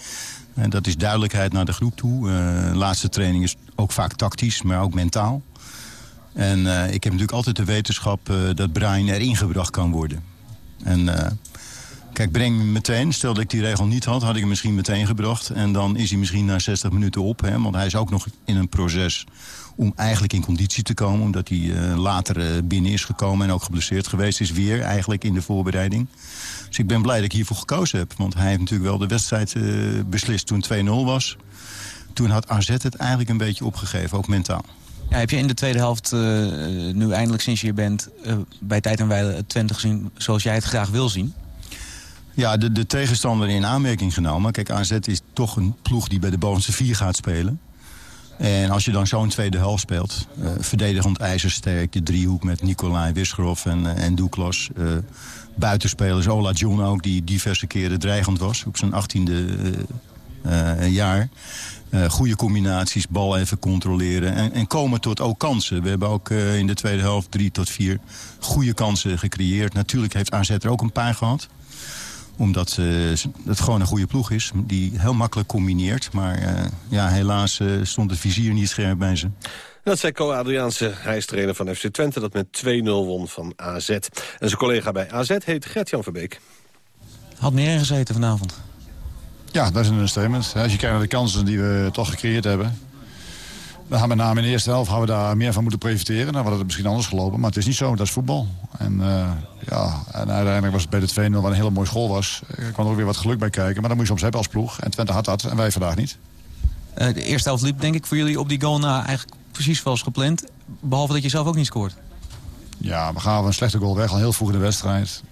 En dat is duidelijkheid naar de groep toe. Uh, laatste training is ook vaak tactisch, maar ook mentaal. En ik heb natuurlijk altijd de wetenschap dat Brian erin gebracht kan worden. En kijk, breng me meteen. Stel dat ik die regel niet had, had ik hem misschien meteen gebracht. En dan is hij misschien na 60 minuten op. Hè, want hij is ook nog in een proces om eigenlijk in conditie te komen. Omdat hij uh, later binnen is gekomen en ook geblesseerd geweest is weer eigenlijk in de voorbereiding. Dus ik ben blij dat ik hiervoor gekozen heb. Want hij heeft natuurlijk wel de wedstrijd beslist toen 2-0 was. Toen had AZ het eigenlijk een beetje opgegeven, ook mentaal. Ja, heb je in de tweede helft, uh, nu eindelijk sinds je hier bent... Uh, bij Tijd en Weile het Twente gezien zoals jij het graag wil zien? Ja, de, de tegenstander in aanmerking genomen. Kijk, AZ is toch een ploeg die bij de bovenste vier gaat spelen. En als je dan zo'n tweede helft speelt... Uh, verdedigend ijzersterk, de driehoek met Nicolai Wisgerhoff en, en Douglas... buitenspelers, Ola John ook, die diverse keren dreigend was... op zijn achttiende eh, jaar. Eh, goede combinaties, bal even controleren en, en komen tot ook kansen. We hebben ook eh, in de tweede helft drie tot vier goede kansen gecreëerd. Natuurlijk heeft AZ er ook een paar gehad omdat eh, het gewoon een goede ploeg is. Die heel makkelijk combineert. Maar eh, ja, helaas eh, stond het vizier niet scherp bij ze. Dat zei Co Adriaanse, hij is trainer van FC Twente... dat met 2-0 won van AZ. En zijn collega bij AZ heet Gert-Jan Verbeek. Had meer ingezeten vanavond. Ja, dat is een statement. Als je kijkt naar de kansen die we toch gecreëerd hebben... dan gaan we met name in de eerste helft hadden we daar meer van moeten profiteren. Dan had het misschien anders gelopen, maar het is niet zo. Dat is voetbal. En, eh, ja, en uiteindelijk was het bij de 2-0 wat een hele mooie school was. Er kwam er ook weer wat geluk bij kijken. Maar dan moet je soms hebben als ploeg. En Twente had dat en wij vandaag niet. Eh, de eerste helft liep denk ik voor jullie op die goal na eigenlijk precies zoals gepland. Behalve dat je zelf ook niet scoort. Ja, we gaven een slechte goal weg al heel vroeg in de wedstrijd.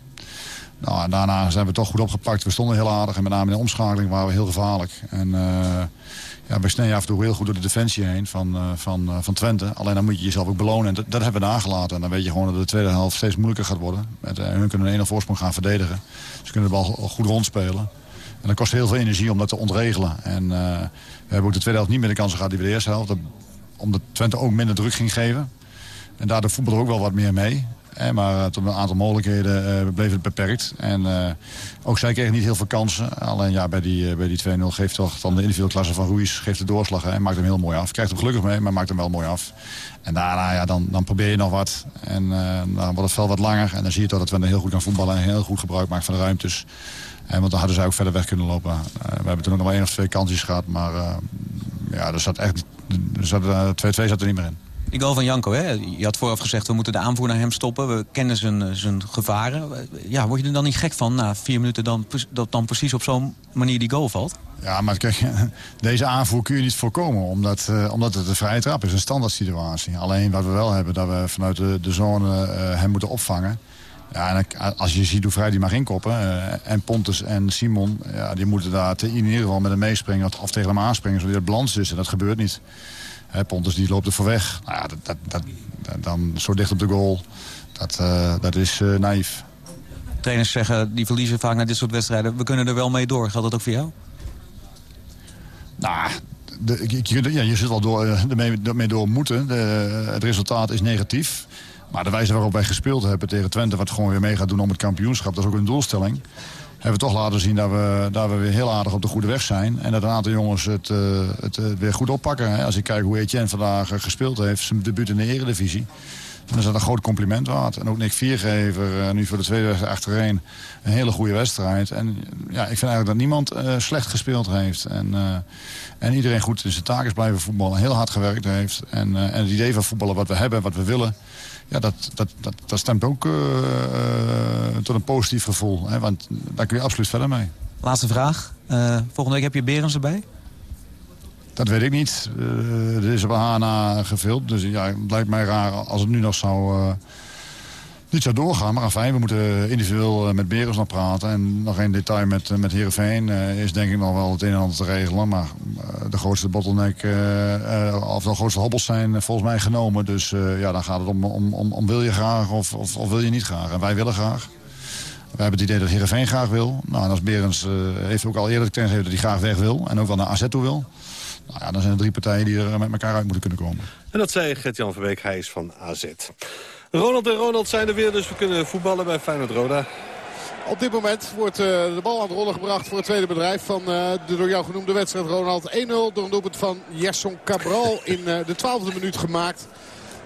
Nou, en daarna zijn we toch goed opgepakt. We stonden heel aardig en met name in de omschakeling waren we heel gevaarlijk. En eh, ja, we sneden af en toe heel goed door de defensie heen van, eh, van, eh, van Twente. Alleen dan moet je jezelf ook belonen. En dat, hebben we nagelaten. En dan weet je gewoon dat de tweede helft steeds moeilijker gaat worden. Met, eh, hun kunnen een 1 voorsprong gaan verdedigen. Ze kunnen de bal goed rondspelen. En dat kost heel veel energie om dat te ontregelen. En we hebben ook de tweede helft niet meer de kansen gehad die we de eerste helft. Dat- Omdat Twente ook minder druk ging geven. En daardoor voetbalde ook wel wat meer mee. Maar eh, tot een aantal mogelijkheden eh, bleef het beperkt. En eh, ook zij kregen niet heel veel kansen. Alleen ja, bij die, bij die 2-0 geeft toch dan de individuele van Ruiz geeft de doorslag. En maakt hem heel mooi af. Krijgt hem gelukkig mee, maar maakt hem wel mooi af. En daarna ja, dan, dan probeer je nog wat. En dan wordt het veld wat langer. En dan zie je toch dat Twente heel goed kan voetballen. En heel goed gebruik maakt van de ruimtes. En want dan hadden zij ook verder weg kunnen lopen. We hebben toen nog wel één of twee kansjes gehad. Maar ja, er zat echt... er zat, eh, 2-2 zat er niet meer in. Die goal van Janko, hè? je had vooraf gezegd we moeten de aanvoer naar hem stoppen. We kennen zijn, eh, zijn gevaren. Ja, word je er dan niet gek van na vier minuten dan, dat dan precies op zo'n manier die goal valt? Ja, maar kijk, deze aanvoer kun je niet voorkomen. Omdat, eh, omdat het een vrije trap is, een standaard situatie. Alleen wat we wel hebben, dat we vanuit de, zone eh, hem moeten opvangen. Ja, en als je ziet hoe vrij die mag inkoppen. eh, en Pontus en Simon, ja, die moeten daar in ieder geval met hem meespringen. Of, tegen hem aanspringen, zodat hij balans is. En dat gebeurt niet. Hè, Pontus die loopt er voor weg. Nou ja, dat, dat, dat, dan zo dicht op de goal. Dat, eh, dat is eh, naïef. Trainers zeggen, die verliezen vaak naar dit soort wedstrijden. We kunnen er wel mee door. Geldt dat ook voor jou? Nou, de, je, ja, je zult wel door, eh, ermee, ermee door moeten. De- het resultaat is negatief. Maar de wijze waarop wij gespeeld hebben tegen Twente... wat gewoon weer mee gaat doen om het kampioenschap, dat is ook een doelstelling... hebben we toch laten zien dat we, dat we weer heel aardig op de goede weg zijn. En dat een aantal jongens het, eh, het eh, weer goed oppakken. Hè. Als ik kijk hoe Etienne vandaag eh, gespeeld heeft... zijn debuut in de eredivisie... Dan is dat een groot compliment waard. En ook Nick Viergever, nu voor de tweede wedstrijd achtereen, een hele goede wedstrijd. En ja, ik vind eigenlijk dat niemand slecht gespeeld heeft. En, en iedereen goed in zijn taak is blijven voetballen. Heel hard gewerkt heeft. En, en het idee van voetballen wat we hebben, wat we willen... Ja, dat, dat, dat, dat stemt ook eh, eh, tot een positief gevoel. Hè? Want daar kun je absoluut verder mee. Laatste vraag. Eh, volgende week heb je Berens erbij? Dat weet ik niet. Er is op HNA gevuld. Dus ja, het lijkt mij raar als het nu nog zou, niet zou doorgaan. Maar fijn, we moeten individueel eh, met Berens nog praten. En nog één detail met, eh, met Heerenveen eh, is denk ik nog wel het een en ander te regelen. Maar de grootste bottleneck, of de grootste hobbels zijn volgens mij genomen. Dus ja, dan gaat het om, om, om, om wil je graag of, of, wil je niet graag. En wij willen graag. We hebben het idee dat Heerenveen graag wil. Nou, en als Berens heeft ook al eerder gegeven dat hij graag weg wil. En ook wel naar AZ toe wil. Nou ja, dan zijn er drie partijen die er met elkaar uit moeten kunnen komen. En dat zei Gert-Jan Verbeek, hij is van AZ. Ronald en Ronald zijn er weer, dus we kunnen voetballen bij Feyenoord-Roda. Op dit moment wordt eh, de bal aan het rollen gebracht voor het tweede bedrijf van eh, de door jou genoemde wedstrijd. Ronald 1-0 door een doelpunt van Gerson Cabral in eh, de twaalfde minuut gemaakt.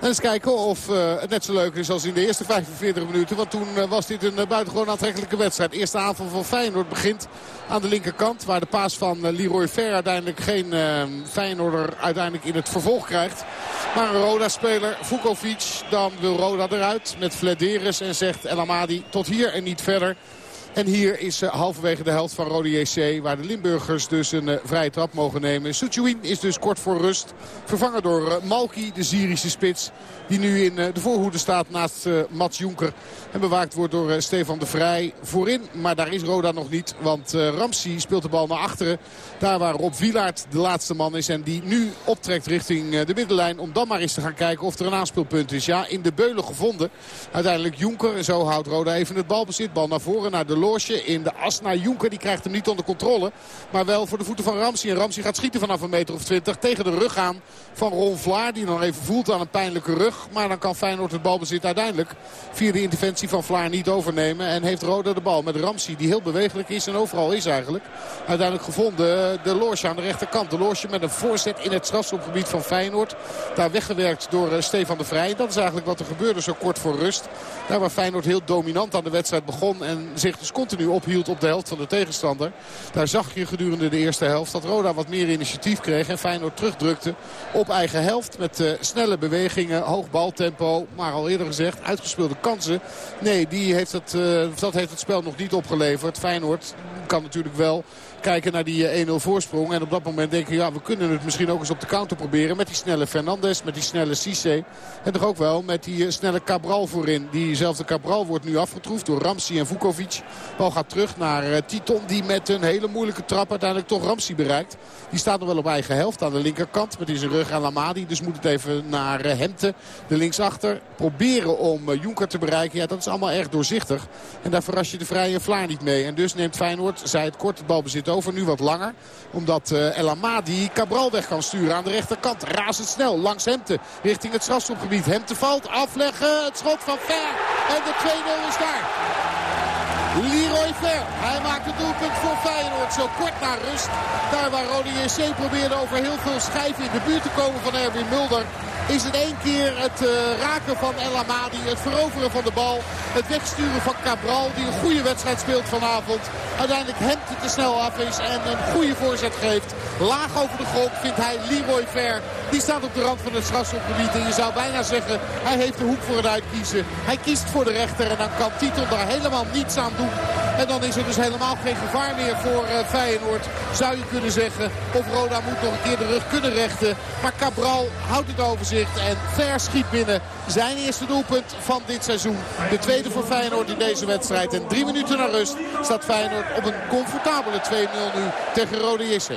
En eens kijken of eh, het net zo leuk is als in de eerste 45 minuten. Want toen eh, was dit een eh, buitengewoon aantrekkelijke wedstrijd. Eerste aanval van Feyenoord begint aan de linkerkant. Waar de paas van Leroy Fer uiteindelijk geen eh, Feyenoorder uiteindelijk in het vervolg krijgt. Maar een Roda-speler, Vukovic, dan wil Roda eruit met Flederis en zegt El Amadi tot hier en niet verder. En hier is eh, halverwege de helft van Rode JC... waar de Limburgers dus een eh, vrije trap mogen nemen. Suchuin is dus kort voor rust. Vervangen door eh, Malki, de Syrische spits. Die nu in de voorhoede staat naast Mats Jonker. En bewaakt wordt door Stefan de Vrij voorin. Maar daar is Roda nog niet. Want Ramsey speelt de bal naar achteren. Daar waar Rob Wielaert de laatste man is. En die nu optrekt richting de middenlijn. Om dan maar eens te gaan kijken of er een aanspeelpunt is. Ja, in de beulen gevonden. Uiteindelijk Jonker. En zo houdt Roda even het balbezit. Bal naar voren naar de Loosje in de as naar Jonker. Die krijgt hem niet onder controle. Maar wel voor de voeten van Ramsey. En Ramsey gaat schieten vanaf een meter of twintig tegen de rug aan van Ron Vlaar. Die nog even voelt aan een pijnlijke rug. Maar dan kan Feyenoord het balbezit uiteindelijk via de interventie van Vlaar niet overnemen. En heeft Roda de bal met Ramsey die heel bewegelijk is en overal is eigenlijk. Uiteindelijk gevonden de Loosje aan de rechterkant. De Loosje met een voorzet in het strafschopgebied van Feyenoord. Daar weggewerkt door eh, Stefan de Vrij. Dat is eigenlijk wat er gebeurde zo kort voor rust. Daar waar Feyenoord heel dominant aan de wedstrijd begon. En zich dus continu ophield op de helft van de tegenstander. Daar zag je gedurende de eerste helft dat Roda wat meer initiatief kreeg. En Feyenoord terugdrukte op eigen helft. Met eh, snelle bewegingen, hoog baltempo. Maar al eerder gezegd, uitgespeelde kansen. Nee, die heeft het, eh, dat heeft het spel nog niet opgeleverd. Feyenoord kan natuurlijk wel kijken naar die eh, 1-0 voorsprong. En op dat moment denken, ja, we kunnen het misschien ook eens op de counter proberen. Met die snelle Fernandes, met die snelle Cisse. En toch ook wel met die eh, snelle Cabral voorin. Diezelfde Cabral wordt nu afgetroefd door Ramsey en Vukovic. Bal gaat terug naar eh, Titon die met een hele moeilijke trap uiteindelijk toch Ramsey bereikt. Die staat nog wel op eigen helft aan de linkerkant. Met in zijn rug aan Lamadi. Dus moet het even naar eh, Hemte, de linksachter. Proberen om eh, Jonker te bereiken. Ja, dat is allemaal erg doorzichtig. En daar verras je de Vrije Vlaar niet mee. En dus neemt Feyenoord, zij het kort, het balbezit over. Nu wat langer. Omdat eh, El Amadi Cabral weg kan sturen aan de rechterkant. Razendsnel langs Hemte richting het strafschopgebied. Hemte valt, afleggen, het schot van Ver. En de 2-0 is daar. Leroy Ver. Hij maakt het doelpunt voor Feyenoord. Zo kort na rust. Daar waar Rode JC probeerde over heel veel schijven in de buurt te komen van Erwin Mulder. Is het één keer het eh, raken van El Amadi. Het veroveren van de bal. Het wegsturen van Cabral. Die een goede wedstrijd speelt vanavond. Uiteindelijk hem te snel af is. En een goede voorzet geeft. Laag over de grond vindt hij Leroy Ver. Die staat op de rand van het strafschopgebied. En je zou bijna zeggen, hij heeft de hoek voor het uitkiezen. Hij kiest voor de rechter en dan kan Titon daar helemaal niets aan doen. En dan is er dus helemaal geen gevaar meer voor eh, Feyenoord. Zou je kunnen zeggen. Of Roda moet nog een keer de rug kunnen rechten. Maar Cabral houdt het overzicht. En Ver schiet binnen. Zijn eerste doelpunt van dit seizoen. De tweede voor Feyenoord in deze wedstrijd. En drie minuten naar rust staat Feyenoord op een comfortabele 2-0 nu tegen Rode JC.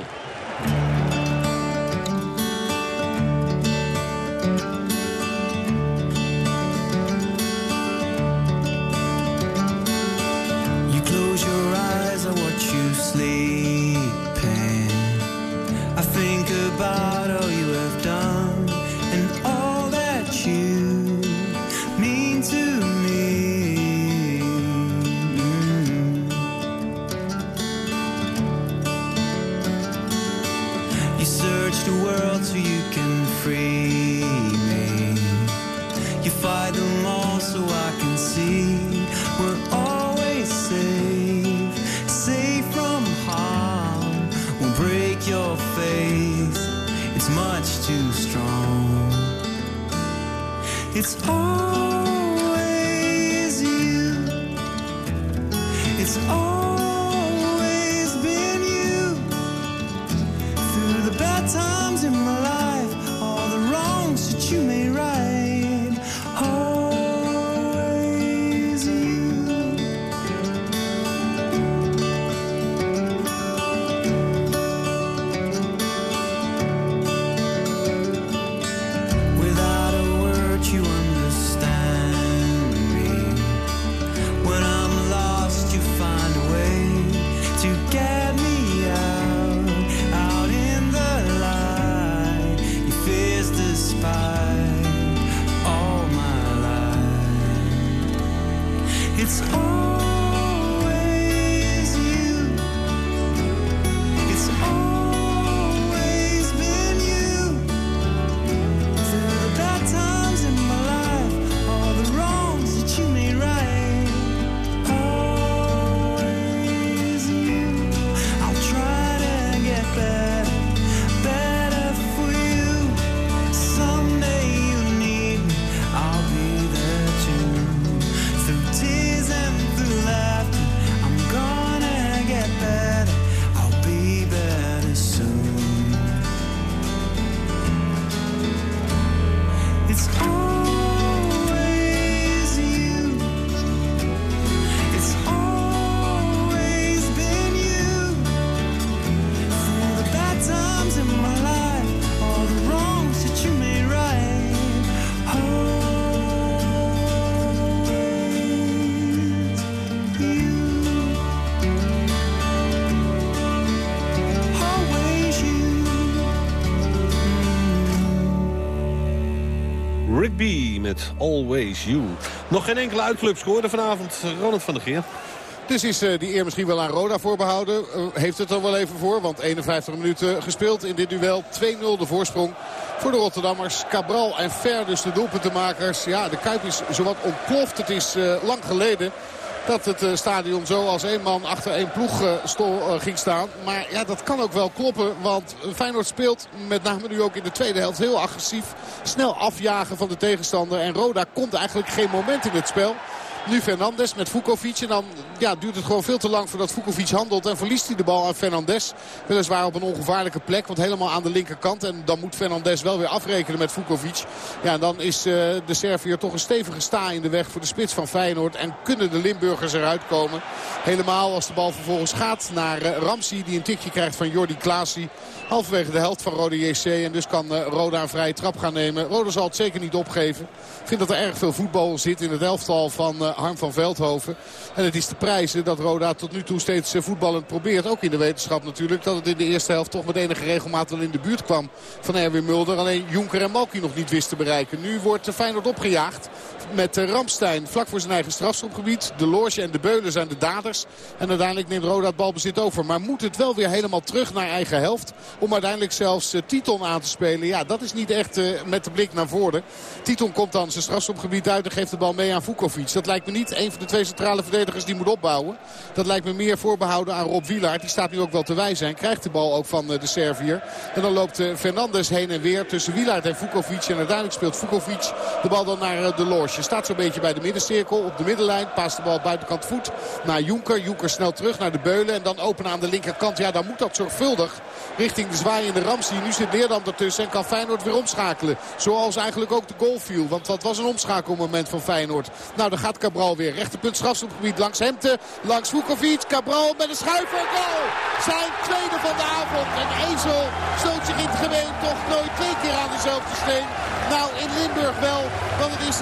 It's always you, it's always Rigby met Always You. Nog geen enkele uitclub scoorde vanavond. Ronald van der Geer. Dus is eh, die eer misschien wel aan Roda voorbehouden. Eh, heeft het er wel even voor, want 51 minuten gespeeld in dit duel. 2-0 de voorsprong voor de Rotterdammers. Cabral en Fer dus de doelpuntenmakers. Ja, de Kuip is zowat ontploft. Het is eh, lang geleden dat het eh, stadion zo als één man achter één ploeg eh, eh, ging staan. Maar ja, dat kan ook wel kloppen. Want Feyenoord speelt met name nu ook in de tweede helft heel agressief. Snel afjagen van de tegenstander. En Roda komt eigenlijk geen moment in het spel. Nu Fernandes met Vukovic. En dan ja, duurt het gewoon veel te lang voordat Vukovic handelt. En verliest hij de bal aan Fernandes. Weliswaar op een ongevaarlijke plek. Want helemaal aan de linkerkant. En dan moet Fernandes wel weer afrekenen met Vukovic. Ja, en dan is eh, de Serviër toch een stevige sta in de weg voor de spits van Feyenoord. En kunnen de Limburgers eruit komen. Helemaal als de bal vervolgens gaat naar eh, Ramsey. Die een tikje krijgt van Jordi Klaasie. Halverwege de helft van Rode JC. En dus kan eh, Roda een vrije trap gaan nemen. Roda zal het zeker niet opgeven. Ik vind dat er erg veel voetbal zit in het elftal van eh, Harm van Veldhoven. En het is te prijzen dat Roda tot nu toe steeds eh, voetballend probeert. Ook in de wetenschap natuurlijk. Dat het in de eerste helft toch met enige regelmaat wel in de buurt kwam van Erwin Mulder. Alleen Jonker en Malky nog niet wist te bereiken. Nu wordt Feyenoord opgejaagd met eh, Ramstein vlak voor zijn eigen strafschopgebied. De Loge en de Beulen zijn de daders. En uiteindelijk neemt Roda het balbezit over. Maar moet het wel weer helemaal terug naar eigen helft. Om uiteindelijk zelfs eh, Titon aan te spelen. Ja, dat is niet echt eh, met de blik naar voren. Titon komt dan zijn strafschopgebied uit en geeft de bal mee aan Vukovic. Dat lijkt me niet een van de twee centrale verdedigers die moet opbouwen. Dat lijkt me meer voorbehouden aan Rob Wielaert. Die staat nu ook wel te wijzen en krijgt de bal ook van de Servier. En dan loopt Fernandes heen en weer tussen Wielaert en Vukovic. En uiteindelijk speelt Vukovic de bal dan naar de Loge. Staat zo'n beetje bij de middencirkel op de middenlijn. Paast de bal buitenkant voet naar Jonker. Jonker snel terug naar de Beulen. En dan open aan de linkerkant. Ja, dan moet dat zorgvuldig richting de zwaaiende Ramsey. Nu zit Leerdam ertussen en kan Feyenoord weer omschakelen. Zoals eigenlijk ook de goal viel. Want dat was een omschakelmoment van Feyenoord. Nou, dan gaat Cabral weer. Rechterpunt strafschopgebied langs Hemte. Langs Vukovic. Cabral met een schuiver. Goal! Zijn tweede van de avond. En Ezel stoot zich in het gemeen toch nooit twee keer aan dezelfde steen. Nou, in Limburg wel. Want het is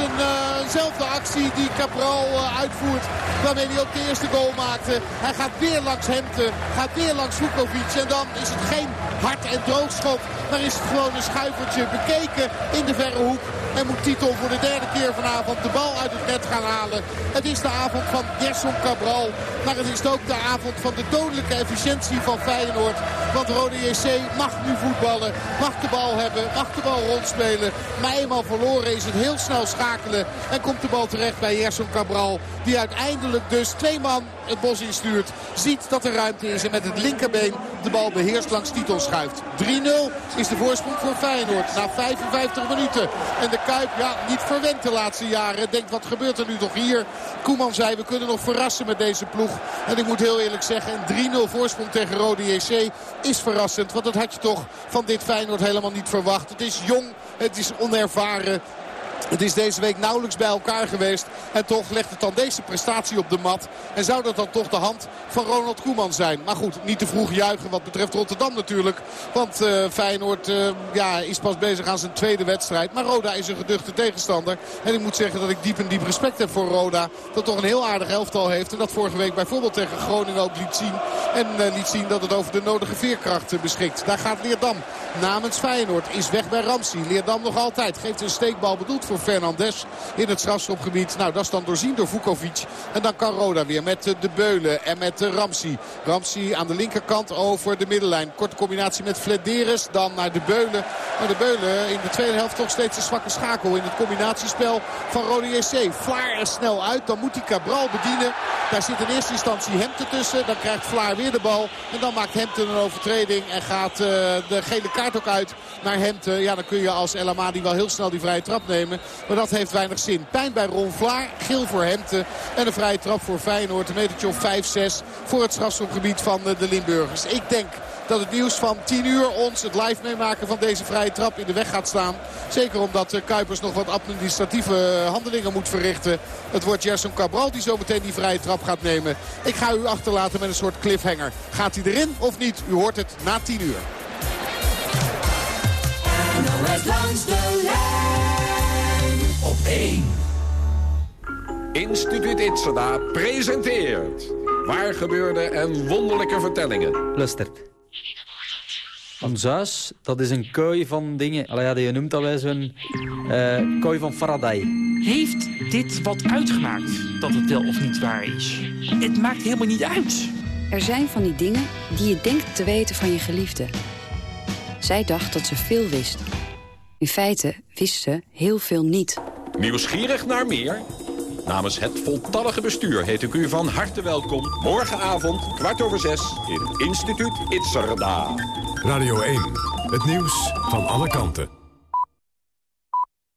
eenzelfde actie die Cabral eh, uitvoert. Waarmee hij ook de eerste goal maakte. Hij gaat weer langs Hemte. Gaat weer langs Vukovic. En dan is het geen hard en droogschop. Maar is het gewoon een schuivertje bekeken in de verre hoek. En moet Titel voor de derde keer vanavond de bal uit het net gaan halen. Het is de avond van Gerson Cabral. Maar het is ook de avond van de dodelijke efficiëntie van Feyenoord. Want Rode JC mag nu voetballen. Mag de bal hebben. Mag de bal rondspelen. Maar eenmaal verloren is het heel snel schakelen. En komt de bal terecht bij Gerson Cabral. Die uiteindelijk dus twee man het bos instuurt. Ziet dat er ruimte is. En met het linkerbeen de bal beheerst langs Titel schuift. 3-0 is de voorsprong voor Feyenoord. Na 55 minuten. En de Kuip, ja, niet verwend de laatste jaren. Denkt, wat gebeurt er nu nog hier? Koeman zei, we kunnen nog verrassen met deze ploeg. En ik moet heel eerlijk zeggen, een 3-0 voorsprong tegen Rode JC is verrassend. Want dat had je toch van dit Feyenoord helemaal niet verwacht. Het is jong, het is onervaren. Het is deze week nauwelijks bij elkaar geweest. En toch legt het dan deze prestatie op de mat. En zou dat dan toch de hand van Ronald Koeman zijn. Maar goed, niet te vroeg juichen wat betreft Rotterdam natuurlijk. Want eh, Feyenoord eh, ja, is pas bezig aan zijn tweede wedstrijd. Maar Roda is een geduchte tegenstander. En ik moet zeggen dat ik diep en diep respect heb voor Roda. Dat toch een heel aardig elftal heeft. En dat vorige week bijvoorbeeld tegen Groningen ook liet zien. En eh, liet zien dat het over de nodige veerkracht eh, beschikt. Daar gaat Leerdam namens Feyenoord. Is weg bij Ramsey. Leerdam nog altijd. Geeft een steekbal bedoeld voor Fernandes in het strafschopgebied. Nou, dat is dan doorzien door Vukovic. En dan kan Roda weer met eh, de Beulen en met eh, Ramsey. Ramsey aan de linkerkant over de middenlijn. Korte combinatie met Flederis. Dan naar de Beulen. Maar de Beulen in de tweede helft toch steeds een zwakke schakel in het combinatiespel van Rode JC. Vlaar er snel uit. Dan moet hij Cabral bedienen. Daar zit in eerste instantie Hemte tussen. Dan krijgt Vlaar weer de bal. En dan maakt Hemte een overtreding. En gaat eh, de gele kaart ook uit naar Hemte. Ja, dan kun je als El Amadi wel heel snel die vrije trap nemen. Maar dat heeft weinig zin. Pijn bij Ron Vlaar. Geel voor Hemte. En een vrije trap voor Feyenoord. Een metertje of 5-6 voor het strafschopgebied van eh, de Limburgers. Ik denk dat het nieuws van 10 uur ons het live meemaken van deze vrije trap in de weg gaat staan. Zeker omdat eh, Kuipers nog wat administratieve eh, handelingen moet verrichten. Het wordt Gerson Cabral die zometeen die vrije trap gaat nemen. Ik ga u achterlaten met een soort cliffhanger. Gaat hij erin of niet? U hoort het na 10 uur. NOS langs de lijn op 1. Instituut Itzada presenteert Waar gebeurde en wonderlijke vertellingen. Luistert. Ons huis, dat is een kooi van dingen. Allee, ja, je noemt dat wij zo'n eh, kooi van Faraday. Heeft dit wat uitgemaakt dat het wel of niet waar is? Het maakt helemaal niet uit. Er zijn van die dingen die je denkt te weten van je geliefde. Zij dacht dat ze veel wist. In feite wist ze heel veel niet. Nieuwsgierig naar meer? Namens het voltallige bestuur heet ik u van harte welkom... morgenavond, kwart over zes, in Instituut Itzerda. Radio 1, het nieuws van alle kanten.